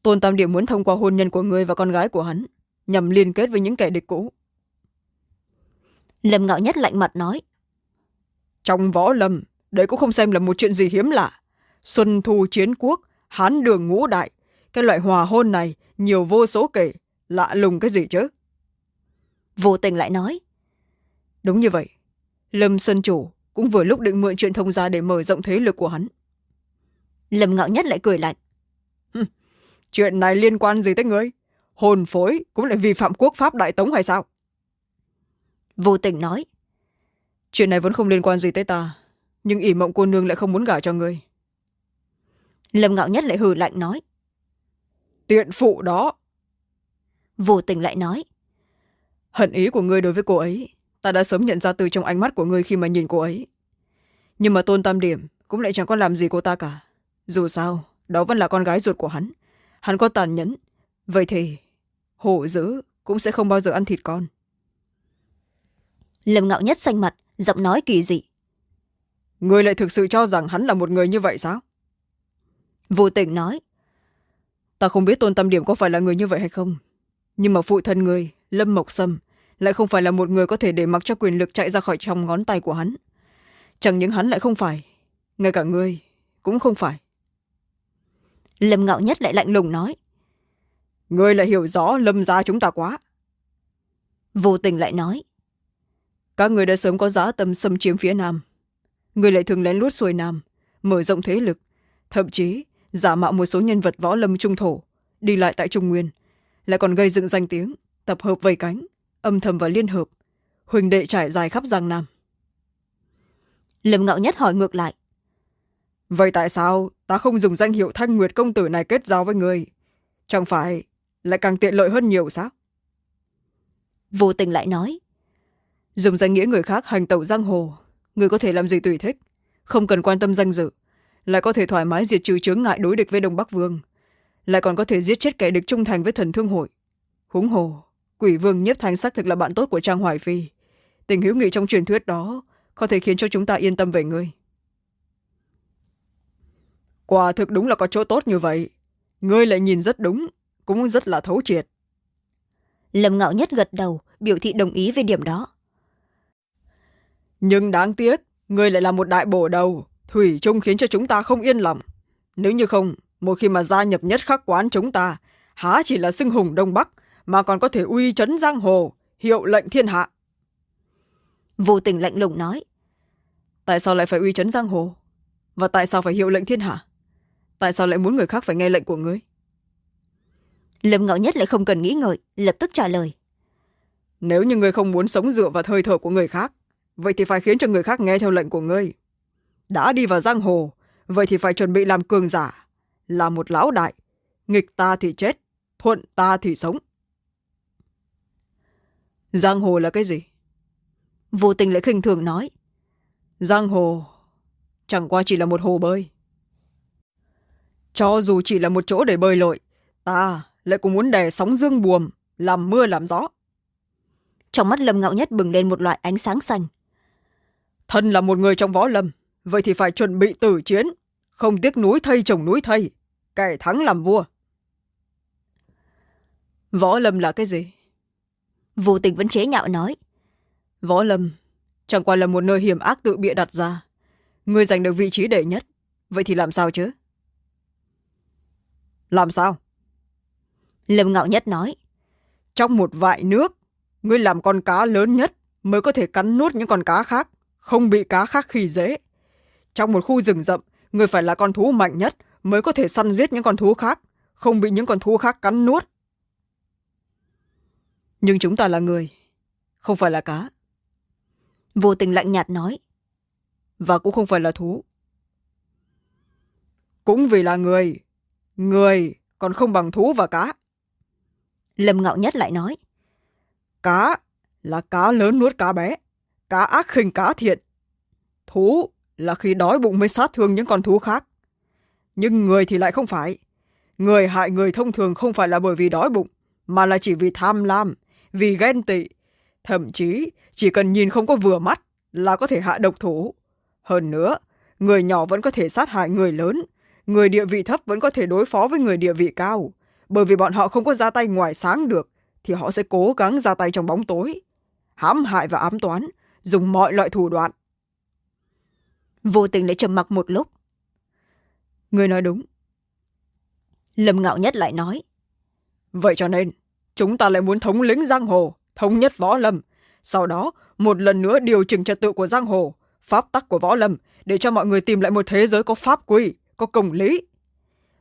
tôn tam điểm muốn thông qua hôn nhân của ngươi và con gái của hắn nhằm liên kết với những kẻ địch cũ lâm ngạo nhất lạnh mặt nói. Trong võ lâm đấy cũng không xem là một chuyện gì hiếm lạ. Xuân thu chiến quốc hán đường ngũ đại cái loại hòa hôn này nhiều vô số kể. Lạ lùng cái gì chứ? Vô tình lại nói. Đúng như vậy. Lâm sơn chủ cũng vừa lúc định mượn chuyện thông gia để mở rộng thế lực của hắn. Lâm ngạo nhất lại cười lạnh. Chuyện này liên quan gì tới ngươi? Hồn phối cũng lại vi phạm quốc pháp đại tống hay sao vô tình nói. Chuyện này vẫn không liên quan gì tới ta nhưng ỷ mộng cô nương lại không muốn gả cho ngươi. Lâm ngạo nhất lại hừ lạnh nói. Tiện phụ đó. Vô tình lại nói. Hận ý của ngươi đối với cô ấy ta đã sớm nhận ra từ trong ánh mắt của ngươi khi mà nhìn cô ấy. Nhưng mà tôn tam điểm cũng lại chẳng có làm gì cô ta cả. Dù sao đó vẫn là con gái ruột của hắn. Hắn có tàn nhẫn vậy thì hổ dữ cũng sẽ không bao giờ ăn thịt con lâm ngạo nhất xanh mặt giọng nói kỳ dị. Ngươi lại thực sự cho rằng hắn là một người như vậy sao? Vô tình nói. Ta không biết tôn tâm điểm có phải là người như vậy hay không nhưng mà phụ thân người lâm mộc sâm lại không phải là một người có thể để mặc cho quyền lực chạy ra khỏi trong ngón tay của hắn. Chẳng những hắn lại không phải ngay cả ngươi cũng không phải. Lâm ngạo nhất lại lạnh lùng nói. Ngươi lại hiểu rõ lâm gia chúng ta quá. Vô tình lại nói các người đã sớm có giá tâm xâm chiếm phía nam. Người lại thường lén lút xuôi nam mở rộng thế lực. Thậm chí giả mạo một số nhân vật võ lâm trung thổ đi lại tại trung nguyên lại còn gây dựng danh tiếng tập hợp vây cánh âm thầm và liên hợp huỳnh đệ trải dài khắp giang nam. Lâm ngạo nhất hỏi ngược lại. Vậy tại sao ta không dùng danh hiệu thanh nguyệt công tử này kết giao với người? Chẳng phải lại càng tiện lợi hơn nhiều sao? Vô tình lại nói dùng danh nghĩa người khác hành tẩu giang hồ. Người có thể làm gì tùy thích. Không cần quan tâm danh dự. Lại có thể thoải mái diệt trừ chướng ngại đối địch với đông bắc vương. Lại còn có thể giết chết kẻ địch trung thành với thần thương hội. Huống hồ, quỷ vương nhiếp thanh xác thực là bạn tốt của trang hoài phi. Tình hữu nghị trong truyền thuyết đó có thể khiến cho chúng ta yên tâm về ngươi. Quả thực đúng là có chỗ tốt như vậy. Ngươi lại nhìn rất đúng, cũng rất là thấu triệt. Lâm ngạo nhất gật đầu, biểu thị đồng ý về điểm đó nhưng đáng tiếc ngươi lại là một đại bổ đầu thủy chung khiến cho chúng ta không yên lòng. Nếu như không một khi mà gia nhập nhất khắc quán chúng ta há chỉ là xưng hùng đông bắc mà còn có thể uy chấn giang hồ hiệu lệnh thiên hạ. Vô tình lạnh lùng nói tại sao lại phải uy chấn giang hồ? Và tại sao phải hiệu lệnh thiên hạ? Tại sao lại muốn người khác phải nghe lệnh của ngươi? Lâm ngạo nhất lại không cần nghĩ ngợi lập tức trả lời. Nếu như ngươi không muốn sống dựa vào hơi thở của người khác vậy thì phải khiến cho người khác nghe theo lệnh của ngươi. Đã đi vào giang hồ vậy thì phải chuẩn bị làm cường giả là một lão đại. Nghịch ta thì chết thuận ta thì sống. Giang hồ là cái gì? Vô tình lại khinh thường nói. Giang hồ chẳng qua chỉ là một hồ bơi. Cho dù chỉ là một chỗ để bơi lội ta lại cũng muốn đè sóng dương buồm làm mưa làm gió. Trong mắt lâm ngạo nhất bừng lên một loại ánh sáng xanh thân là một người trong võ lâm vậy thì phải chuẩn bị tử chiến không tiếc núi thây trồng núi thây kẻ thắng làm vua. Võ lâm là cái gì? Vô tình vẫn chế nhạo nói. Võ lâm chẳng qua là một nơi hiểm ác tự bịa đặt ra. Người giành được vị trí đệ nhất vậy thì làm sao chứ? Làm sao? Lâm ngạo nhất nói. Trong một vại nước ngươi làm con cá lớn nhất mới có thể cắn nuốt những con cá khác không bị cá khác khi dễ. Trong một khu rừng rậm người phải là con thú mạnh nhất mới có thể săn giết những con thú khác không bị những con thú khác cắn nuốt. Nhưng chúng ta là người không phải là cá. Vô tình lạnh nhạt nói. Và cũng không phải là thú. Cũng vì là người người còn không bằng thú và cá. Lâm ngạo nhất lại nói. Cá là cá lớn nuốt cá bé cá ác khinh cá thiện. Thú là khi đói bụng mới sát thương những con thú khác. Nhưng người thì lại không phải. Người hại người thông thường không phải là bởi vì đói bụng, mà là chỉ vì tham lam, vì ghen tị. Thậm chí, chỉ cần nhìn không có vừa mắt là có thể hạ độc thủ hơn nữa, người nhỏ vẫn có thể sát hại người lớn. Người địa vị thấp vẫn có thể đối phó với người địa vị cao. Bởi vì bọn họ không có ra tay ngoài sáng được, thì họ sẽ cố gắng ra tay trong bóng tối. Hãm hại và ám toán dùng mọi loại thủ đoạn. Vô tình lại trầm mặc một lúc. Người nói đúng. Lâm ngạo nhất lại nói. Vậy cho nên chúng ta lại muốn thống lĩnh giang hồ thống nhất võ lâm. Sau đó một lần nữa điều chỉnh trật tự của giang hồ pháp tắc của võ lâm để cho mọi người tìm lại một thế giới có pháp quy có công lý.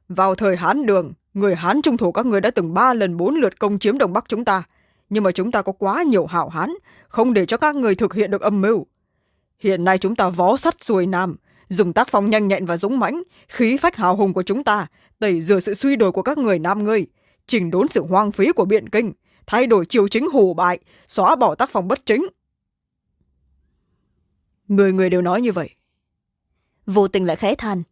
Vào thời hán đường người hán trung thủ các người đã từng ba lần bốn lượt công chiếm đồng bắc chúng ta nhưng mà chúng ta có quá nhiều hảo hán không để cho các người thực hiện được âm mưu. Hiện nay chúng ta vó sắt xuôi nam dùng tác phong nhanh nhẹn và dũng mãnh khí phách hào hùng của chúng ta tẩy rửa sự suy đồi của các người nam ngươi chỉnh đốn sự hoang phí của biện kinh thay đổi chiều chính hủ bại xóa bỏ tác phong bất chính. Người người đều nói như vậy. Vô tình lại khẽ than.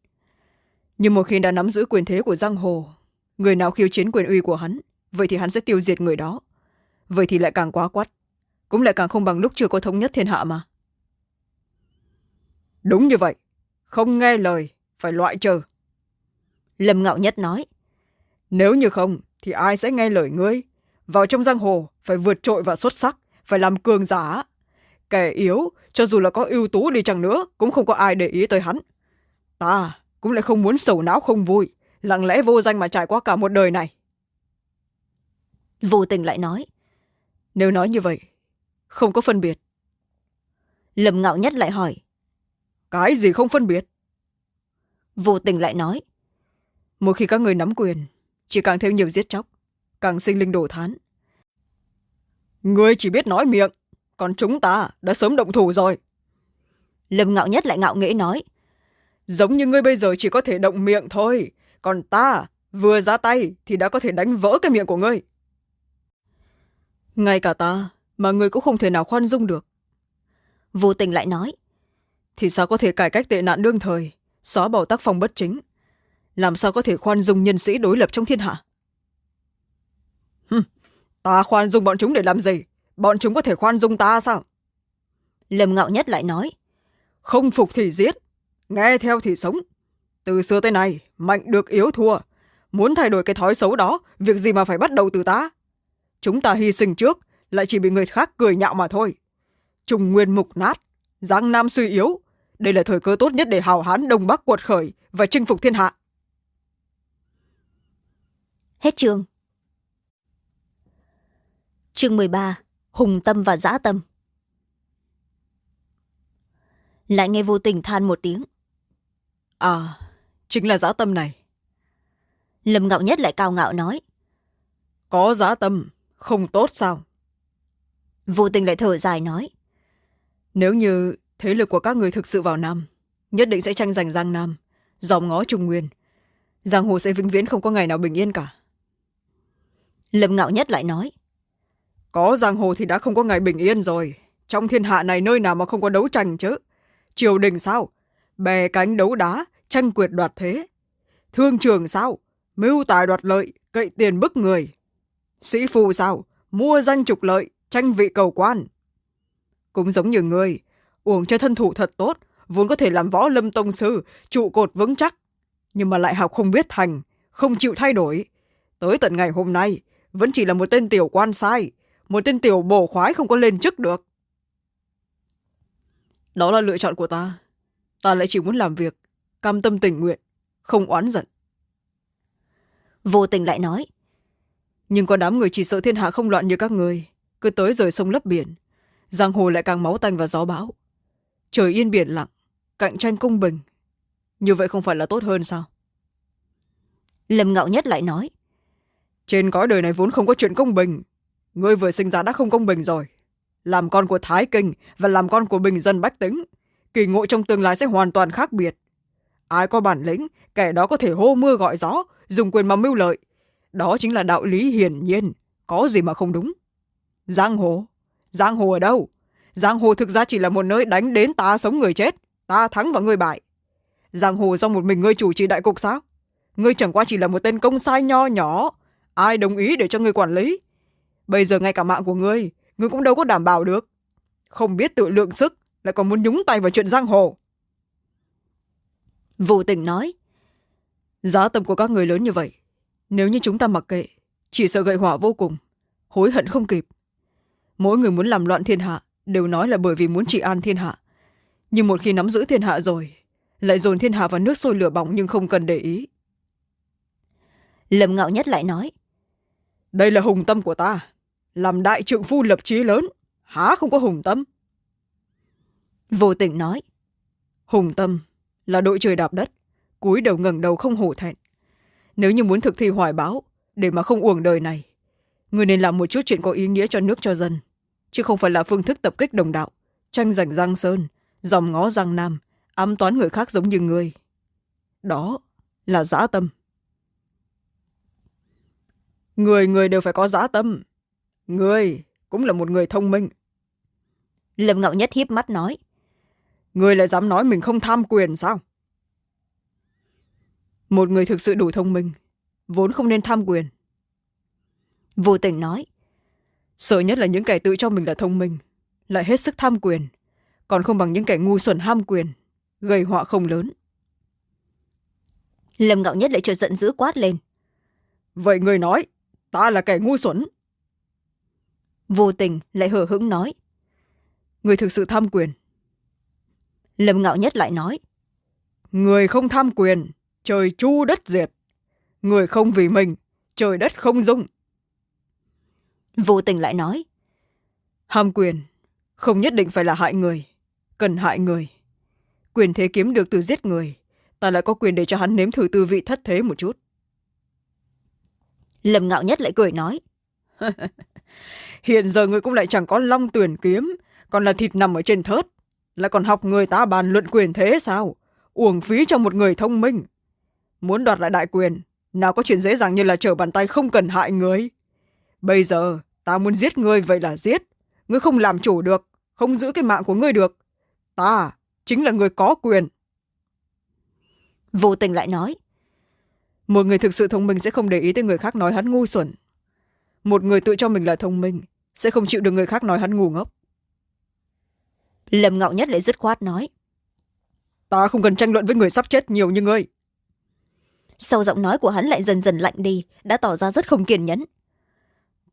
Nhưng một khi đã nắm giữ quyền thế của giang hồ người nào khiêu chiến quyền uy của hắn vậy thì hắn sẽ tiêu diệt người đó vậy thì lại càng quá quắt. Cũng lại càng không bằng lúc chưa có thống nhất thiên hạ mà. Đúng như vậy. Không nghe lời phải loại trừ. Lâm ngạo nhất nói nếu như không thì ai sẽ nghe lời ngươi? Vào trong giang hồ phải vượt trội và xuất sắc phải làm cường giả. Kẻ yếu cho dù là có ưu tú đi chăng nữa cũng không có ai để ý tới hắn. Ta cũng lại không muốn sầu não không vui lặng lẽ vô danh mà trải qua cả một đời này. Vô tình lại nói nếu nói như vậy, không có phân biệt. Lâm ngạo nhất lại hỏi, cái gì không phân biệt? Vô tình lại nói một khi các người nắm quyền, chỉ càng thêm nhiều giết chóc, càng sinh linh đổ thán. Người chỉ biết nói miệng, còn chúng ta đã sớm động thủ rồi. Lâm ngạo nhất lại ngạo nghễ nói, giống như ngươi bây giờ chỉ có thể động miệng thôi, còn ta vừa ra tay thì đã có thể đánh vỡ cái miệng của ngươi ngay cả ta mà ngươi cũng không thể nào khoan dung được. Vô tình lại nói thì sao có thể cải cách tệ nạn đương thời xóa bỏ tác phong bất chính? Làm sao có thể khoan dung nhân sĩ đối lập trong thiên hạ? Hừm, ta khoan dung bọn chúng để làm gì? Bọn chúng có thể khoan dung ta sao? Lâm ngạo nhất lại nói không phục thì giết nghe theo thì sống. Từ xưa tới nay mạnh được yếu thua. Muốn thay đổi cái thói xấu đó việc gì mà phải bắt đầu từ ta chúng ta hy sinh trước lại chỉ bị người khác cười nhạo mà thôi. Trung nguyên mục nát giang nam suy yếu. Đây là thời cơ tốt nhất để hào hán đông bắc quật khởi và chinh phục thiên hạ. Hết chương. Chương mười ba hùng tâm và dã tâm. Lại nghe vô tình than một tiếng. À chính là dã tâm này. Lâm ngạo nhất lại cao ngạo nói. Có dã tâm không tốt sao? Vô tình lại thở dài nói. Nếu như thế lực của các người thực sự vào nam nhất định sẽ tranh giành giang nam dòm ngó trung nguyên. Giang hồ sẽ vĩnh viễn không có ngày nào bình yên cả. Lâm ngạo nhất lại nói. Có giang hồ thì đã không có ngày bình yên rồi. Trong thiên hạ này nơi nào mà không có đấu tranh chứ? Triều đình sao? Bè cánh đấu đá tranh quyệt đoạt thế. Thương trường sao? Mưu tài đoạt lợi cậy tiền bức người sĩ phu sao? Mua danh trục lợi, tranh vị cầu quan. Cũng giống như người uổng cho thân thủ thật tốt, vốn có thể làm võ lâm tông sư, trụ cột vững chắc. Nhưng mà lại học không biết thành, không chịu thay đổi. Tới tận ngày hôm nay, vẫn chỉ là một tên tiểu quan sai, một tên tiểu bổ khoái không có lên chức được. Đó là lựa chọn của ta. Ta lại chỉ muốn làm việc, cam tâm tình nguyện, không oán giận. Vô tình lại nói nhưng có đám người chỉ sợ thiên hạ không loạn như các người cứ tới rời sông lấp biển giang hồ lại càng máu tanh và gió bão. Trời yên biển lặng cạnh tranh công bình. Như vậy không phải là tốt hơn sao? Lâm ngạo nhất lại nói trên cõi đời này vốn không có chuyện công bình. Ngươi vừa sinh ra đã không công bình rồi. Làm con của thái kinh và làm con của bình dân bách tính kỳ ngộ trong tương lai sẽ hoàn toàn khác biệt. Ai có bản lĩnh kẻ đó có thể hô mưa gọi gió dùng quyền mà mưu lợi đó chính là đạo lý hiển nhiên. Có gì mà không đúng? Giang hồ. Giang hồ ở đâu? Giang hồ thực ra chỉ là một nơi đánh đến ta sống người chết ta thắng và ngươi bại. Giang hồ do một mình ngươi chủ trì đại cục sao? Ngươi chẳng qua chỉ là một tên công sai nho nhỏ. Ai đồng ý để cho ngươi quản lý? Bây giờ ngay cả mạng của ngươi ngươi cũng đâu có đảm bảo được. Không biết tự lượng sức lại còn muốn nhúng tay vào chuyện giang hồ. Vô tình nói giá tâm của các người lớn như vậy nếu như chúng ta mặc kệ chỉ sợ gậy hỏa vô cùng hối hận không kịp. Mỗi người muốn làm loạn thiên hạ đều nói là bởi vì muốn trị an thiên hạ. Nhưng một khi nắm giữ thiên hạ rồi lại dồn thiên hạ vào nước sôi lửa bỏng nhưng không cần để ý. Lâm ngạo nhất lại nói đây là hùng tâm của ta làm đại trượng phu lập chí lớn há không có hùng tâm? Vô tình nói hùng tâm là đội trời đạp đất cúi đầu ngẩng đầu không hổ thẹn nếu như muốn thực thi hoài báo để mà không uổng đời này người nên làm một chút chuyện có ý nghĩa cho nước cho dân chứ không phải là phương thức tập kích đồng đạo tranh giành giang sơn dòm ngó giang nam ám toán người khác giống như người đó là dã tâm. Người người đều phải có dã tâm. Người cũng là một người thông minh. Lâm ngạo nhất hiếp mắt nói. Người lại dám nói mình không tham quyền sao một người thực sự đủ thông minh vốn không nên tham quyền. Vô tình nói sợ nhất là những kẻ tự cho mình là thông minh lại hết sức tham quyền còn không bằng những kẻ ngu xuẩn ham quyền gây họa không lớn. Lâm ngạo nhất lại chợt giận dữ quát lên vậy người nói ta là kẻ ngu xuẩn. Vô tình lại hờ hững nói người thực sự tham quyền. Lâm ngạo nhất lại nói người không tham quyền trời chu đất diệt. Người không vì mình trời đất không dung. Vô tình lại nói ham quyền không nhất định phải là hại người cần hại người. Quyền thế kiếm được từ giết người ta lại có quyền để cho hắn nếm thử tư vị thất thế một chút. Lâm ngạo nhất lại cười nói hiện giờ ngươi cũng lại chẳng có long tuyển kiếm còn là thịt nằm ở trên thớt. Lại còn học người ta bàn luận quyền thế sao? Uổng phí cho một người thông minh muốn đoạt lại đại quyền. Nào có chuyện dễ dàng như là trở bàn tay không cần hại người. Bây giờ ta muốn giết ngươi vậy là giết. Ngươi không làm chủ được không giữ cái mạng của ngươi được. Ta chính là người có quyền. Vô tình lại nói một người thực sự thông minh sẽ không để ý tới người khác nói hắn ngu xuẩn. Một người tự cho mình là thông minh sẽ không chịu được người khác nói hắn ngu ngốc. Lâm ngạo nhất lại dứt khoát nói ta không cần tranh luận với người sắp chết nhiều như ngươi sau giọng nói của hắn lại dần dần lạnh đi đã tỏ ra rất không kiên nhẫn.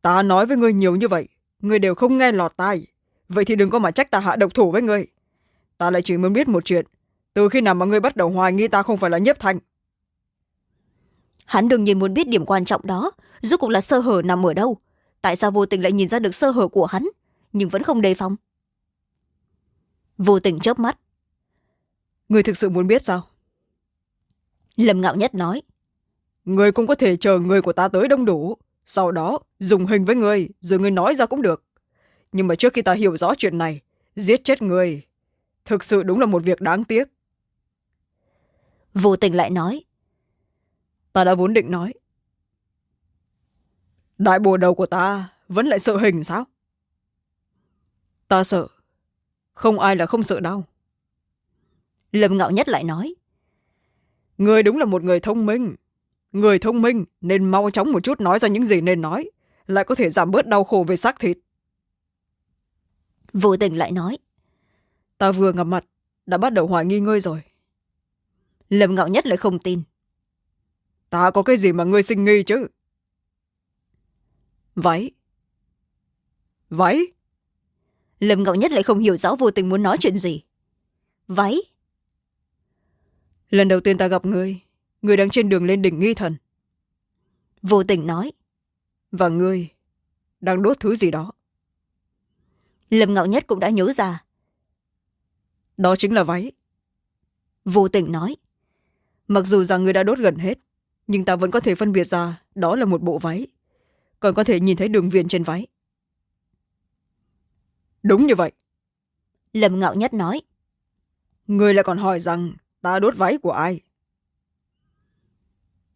Ta nói với ngươi nhiều như vậy ngươi đều không nghe lọt tai. Vậy thì đừng có mà trách ta hạ độc thủ với ngươi. Ta lại chỉ muốn biết một chuyện từ khi nào mà ngươi bắt đầu hoài nghi ta không phải là nhiếp thành hắn đương nhiên muốn biết điểm quan trọng đó rốt cuộc là sơ hở nằm ở đâu. Tại sao vô tình lại nhìn ra được sơ hở của hắn nhưng vẫn không đề phòng? Vô tình chớp mắt. Người thực sự muốn biết sao lâm ngạo nhất nói. Người cũng có thể chờ người của ta tới đông đủ. Sau đó dùng hình với người rồi người nói ra cũng được. Nhưng mà trước khi ta hiểu rõ chuyện này giết chết người thực sự đúng là một việc đáng tiếc. Vô tình lại nói. Ta đã vốn định nói. Đại bồ đầu của ta vẫn lại sợ hình sao? Ta sợ. Không ai là không sợ đau. Lâm ngạo nhất lại nói người đúng là một người thông minh. Người thông minh nên mau chóng một chút nói ra những gì nên nói lại có thể giảm bớt đau khổ về xác thịt. Vô tình lại nói ta vừa gặp mặt đã bắt đầu hoài nghi ngươi rồi. Lâm ngạo nhất lại không tin. Ta có cái gì mà ngươi sinh nghi chứ? Váy. Váy? Lâm ngạo nhất lại không hiểu rõ vô tình muốn nói chuyện gì. Váy lần đầu tiên ta gặp ngươi ngươi đang trên đường lên đỉnh nghi thần. Vô tình nói. Và ngươi đang đốt thứ gì đó. Lâm ngạo nhất cũng đã nhớ ra. Đó chính là váy. Vô tình nói. Mặc dù rằng ngươi đã đốt gần hết nhưng ta vẫn có thể phân biệt ra đó là một bộ váy. Còn có thể nhìn thấy đường viền trên váy. Đúng như vậy. Lâm ngạo nhất nói. Người lại còn hỏi rằng ta đốt váy của ai?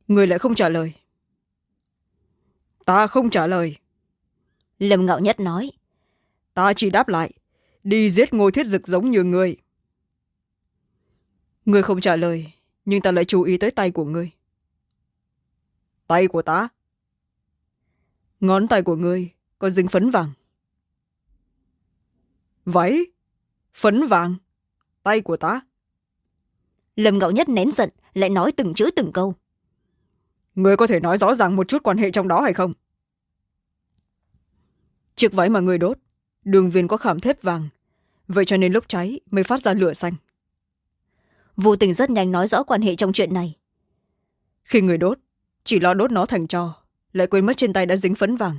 Người lại không trả lời. Ta không trả lời. Lâm ngạo nhất nói. Ta chỉ đáp lại. Đi giết ngô thiết dực giống như người người không trả lời nhưng ta lại chú ý tới tay của ngươi. Tay của ta? Ngón tay của ngươi có dính phấn vàng. Váy? Phấn vàng. Tay của ta lâm ngạo nhất nén giận lại nói từng chữ từng câu. Người có thể nói rõ ràng một chút quan hệ trong đó hay không? Chiếc váy mà người đốt đường viền có khảm thép vàng. Vậy cho nên lúc cháy mới phát ra lửa xanh. Vô tình rất nhanh nói rõ quan hệ trong chuyện này. Khi người đốt chỉ lo đốt nó thành trò lại quên mất trên tay đã dính phấn vàng.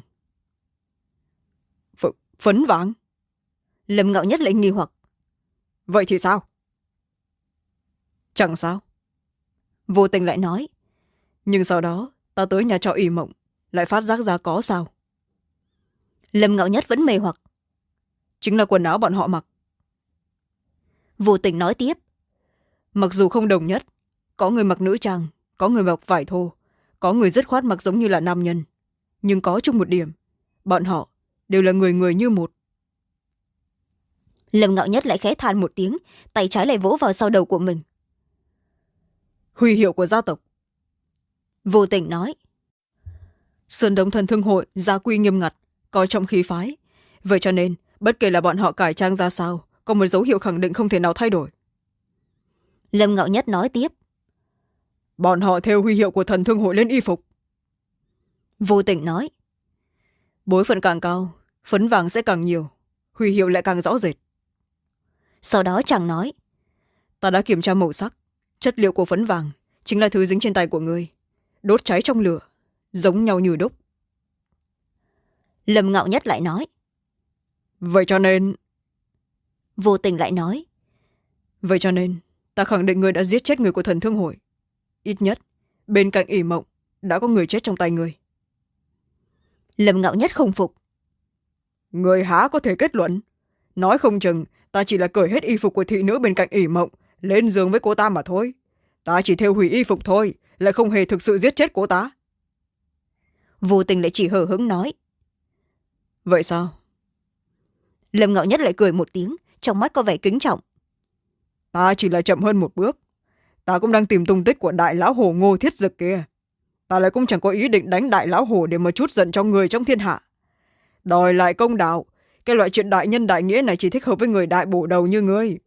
Ph phấn vàng? Lâm ngạo nhất lại nghi hoặc. Vậy thì sao chẳng sao. Vô tình lại nói, nhưng sau đó, ta tới nhà trọ ỉ mộng, lại phát giác ra có sao. Lâm ngạo nhất vẫn mê hoặc. Chính là quần áo bọn họ mặc. Vô tình nói tiếp, mặc dù không đồng nhất, có người mặc nữ trang, có người mặc vải thô, có người dứt khoát mặc giống như là nam nhân, nhưng có chung một điểm, bọn họ đều là người người như một. Lâm ngạo nhất lại khẽ than một tiếng, tay trái lại vỗ vào sau đầu của mình huy hiệu của gia tộc. Vô tình nói. Sơn đông thần thương hội gia quy nghiêm ngặt coi trọng khí phái. Vậy cho nên bất kể là bọn họ cải trang ra sao có một dấu hiệu khẳng định không thể nào thay đổi. Lâm ngạo nhất nói tiếp. Bọn họ theo huy hiệu của thần thương hội lên y phục. Vô tình nói. Bối phận càng cao phấn vàng sẽ càng nhiều huy hiệu lại càng rõ rệt. Sau đó chàng nói. Ta đã kiểm tra màu sắc chất liệu của phấn vàng chính là thứ dính trên tay của ngươi. Đốt cháy trong lửa giống nhau như đúc. Lâm ngạo nhất lại nói. Vậy cho nên? Vô tình lại nói. Vậy cho nên ta khẳng định ngươi đã giết chết người của thần thương hội. Ít nhất bên cạnh ỉ mộng đã có người chết trong tay người lâm ngạo nhất không phục. Người há có thể kết luận. Nói không chừng ta chỉ là cởi hết y phục của thị nữ bên cạnh ỉ mộng lên giường với cô ta mà thôi. Ta chỉ theo hủy y phục thôi lại không hề thực sự giết chết cô ta. Vô tình lại chỉ hờ hững nói. Vậy sao? Lâm ngạo nhất lại cười một tiếng trong mắt có vẻ kính trọng. Ta chỉ là chậm hơn một bước. Ta cũng đang tìm tung tích của đại lão hồ ngô thiết dực kia. Ta lại cũng chẳng có ý định đánh đại lão hồ để mà chút giận cho người trong thiên hạ. Đòi lại công đạo cái loại chuyện đại nhân đại nghĩa này chỉ thích hợp với người đại bổ đầu như ngươi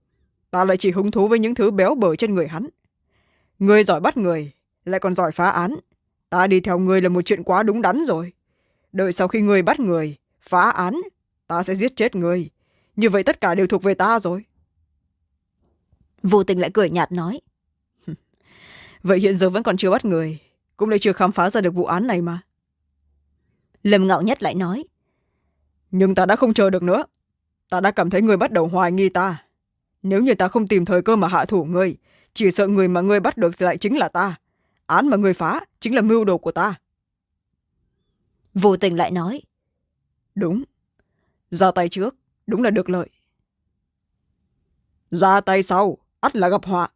ta lại chỉ hứng thú với những thứ béo bở trên người hắn. Ngươi giỏi bắt người lại còn giỏi phá án. Ta đi theo ngươi là một chuyện quá đúng đắn rồi. Đợi sau khi ngươi bắt người phá án ta sẽ giết chết ngươi. Như vậy tất cả đều thuộc về ta rồi. Vô tình lại cười nhạt nói. Vậy hiện giờ vẫn còn chưa bắt người cũng lại chưa khám phá ra được vụ án này mà. Lâm ngạo nhất lại nói. Nhưng ta đã không chờ được nữa. Ta đã cảm thấy người bắt đầu hoài nghi ta nếu như ta không tìm thời cơ mà hạ thủ ngươi chỉ sợ người mà ngươi bắt được lại chính là ta. Án mà ngươi phá chính là mưu đồ của ta. Vô tình lại nói đúng. Ra tay trước đúng là được lợi. Ra tay sau ắt là gặp họa.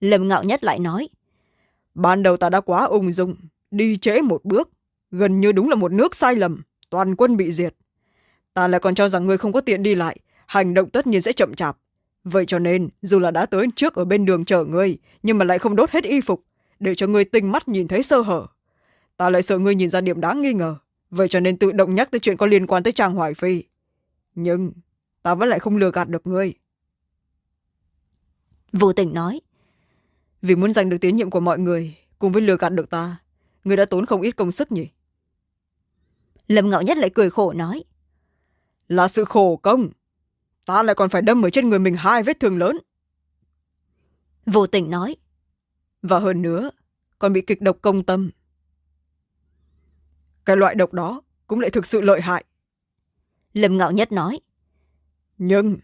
Lâm ngạo nhất lại nói ban đầu ta đã quá ung dung đi trễ một bước gần như đúng là một nước sai lầm toàn quân bị diệt. Ta lại còn cho rằng ngươi không có tiện đi lại hành động tất nhiên sẽ chậm chạp vậy cho nên dù là đã tới trước ở bên đường chờ ngươi nhưng mà lại không đốt hết y phục để cho ngươi tinh mắt nhìn thấy sơ hở. Ta lại sợ ngươi nhìn ra điểm đáng nghi ngờ. Vậy cho nên tự động nhắc tới chuyện có liên quan tới trang hoài phi. Nhưng ta vẫn lại không lừa gạt được ngươi vô tình nói vì muốn giành được tín nhiệm của mọi người cùng với lừa gạt được ta ngươi đã tốn không ít công sức nhỉ? Lâm ngạo nhất lại cười khổ nói là sự khổ công ta lại còn phải đâm ở trên người mình hai vết thương lớn. Vô tình nói. Và hơn nữa còn bị kịch độc công tâm. Cái loại độc đó cũng lại thực sự lợi hại. Lâm ngạo nhất nói. Nhưng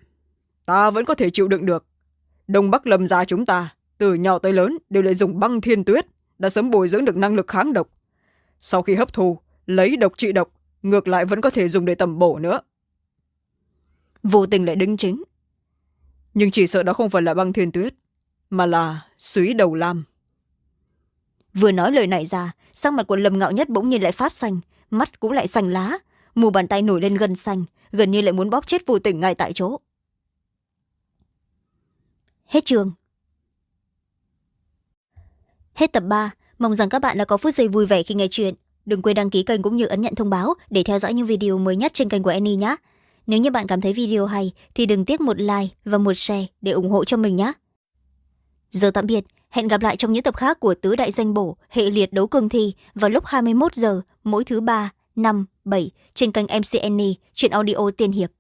ta vẫn có thể chịu đựng được. Đông bắc lâm gia chúng ta từ nhỏ tới lớn đều lại dùng băng thiên tuyết đã sớm bồi dưỡng được năng lực kháng độc. Sau khi hấp thu lấy độc trị độc ngược lại vẫn có thể dùng để tầm bổ nữa vô tình lại đính chính. Nhưng chỉ sợ đó không phải là băng thiên tuyết, mà là suý đầu lam. Vừa nói lời này ra, sắc mặt của lâm ngạo nhất bỗng nhiên lại phát xanh, mắt cũng lại xanh lá mù bàn tay nổi lên gân xanh, gần như lại muốn bóp chết vô tình ngay tại chỗ. Hết trường hết tập ba, mong rằng các bạn đã có phút giây vui vẻ khi nghe chuyện. Đừng quên đăng ký kênh cũng như ấn nhận thông báo để theo dõi những video mới nhất trên kênh của annie nhé nếu như bạn cảm thấy video hay, thì đừng tiếc một like và một share để ủng hộ cho mình nhé. Giờ tạm biệt, hẹn gặp lại trong những tập khác của tứ đại danh bổ, hệ liệt đấu cương thi vào lúc hai mươi một giờ mỗi thứ ba, năm, bảy trên kênh mcn chuyện audio tiên hiệp.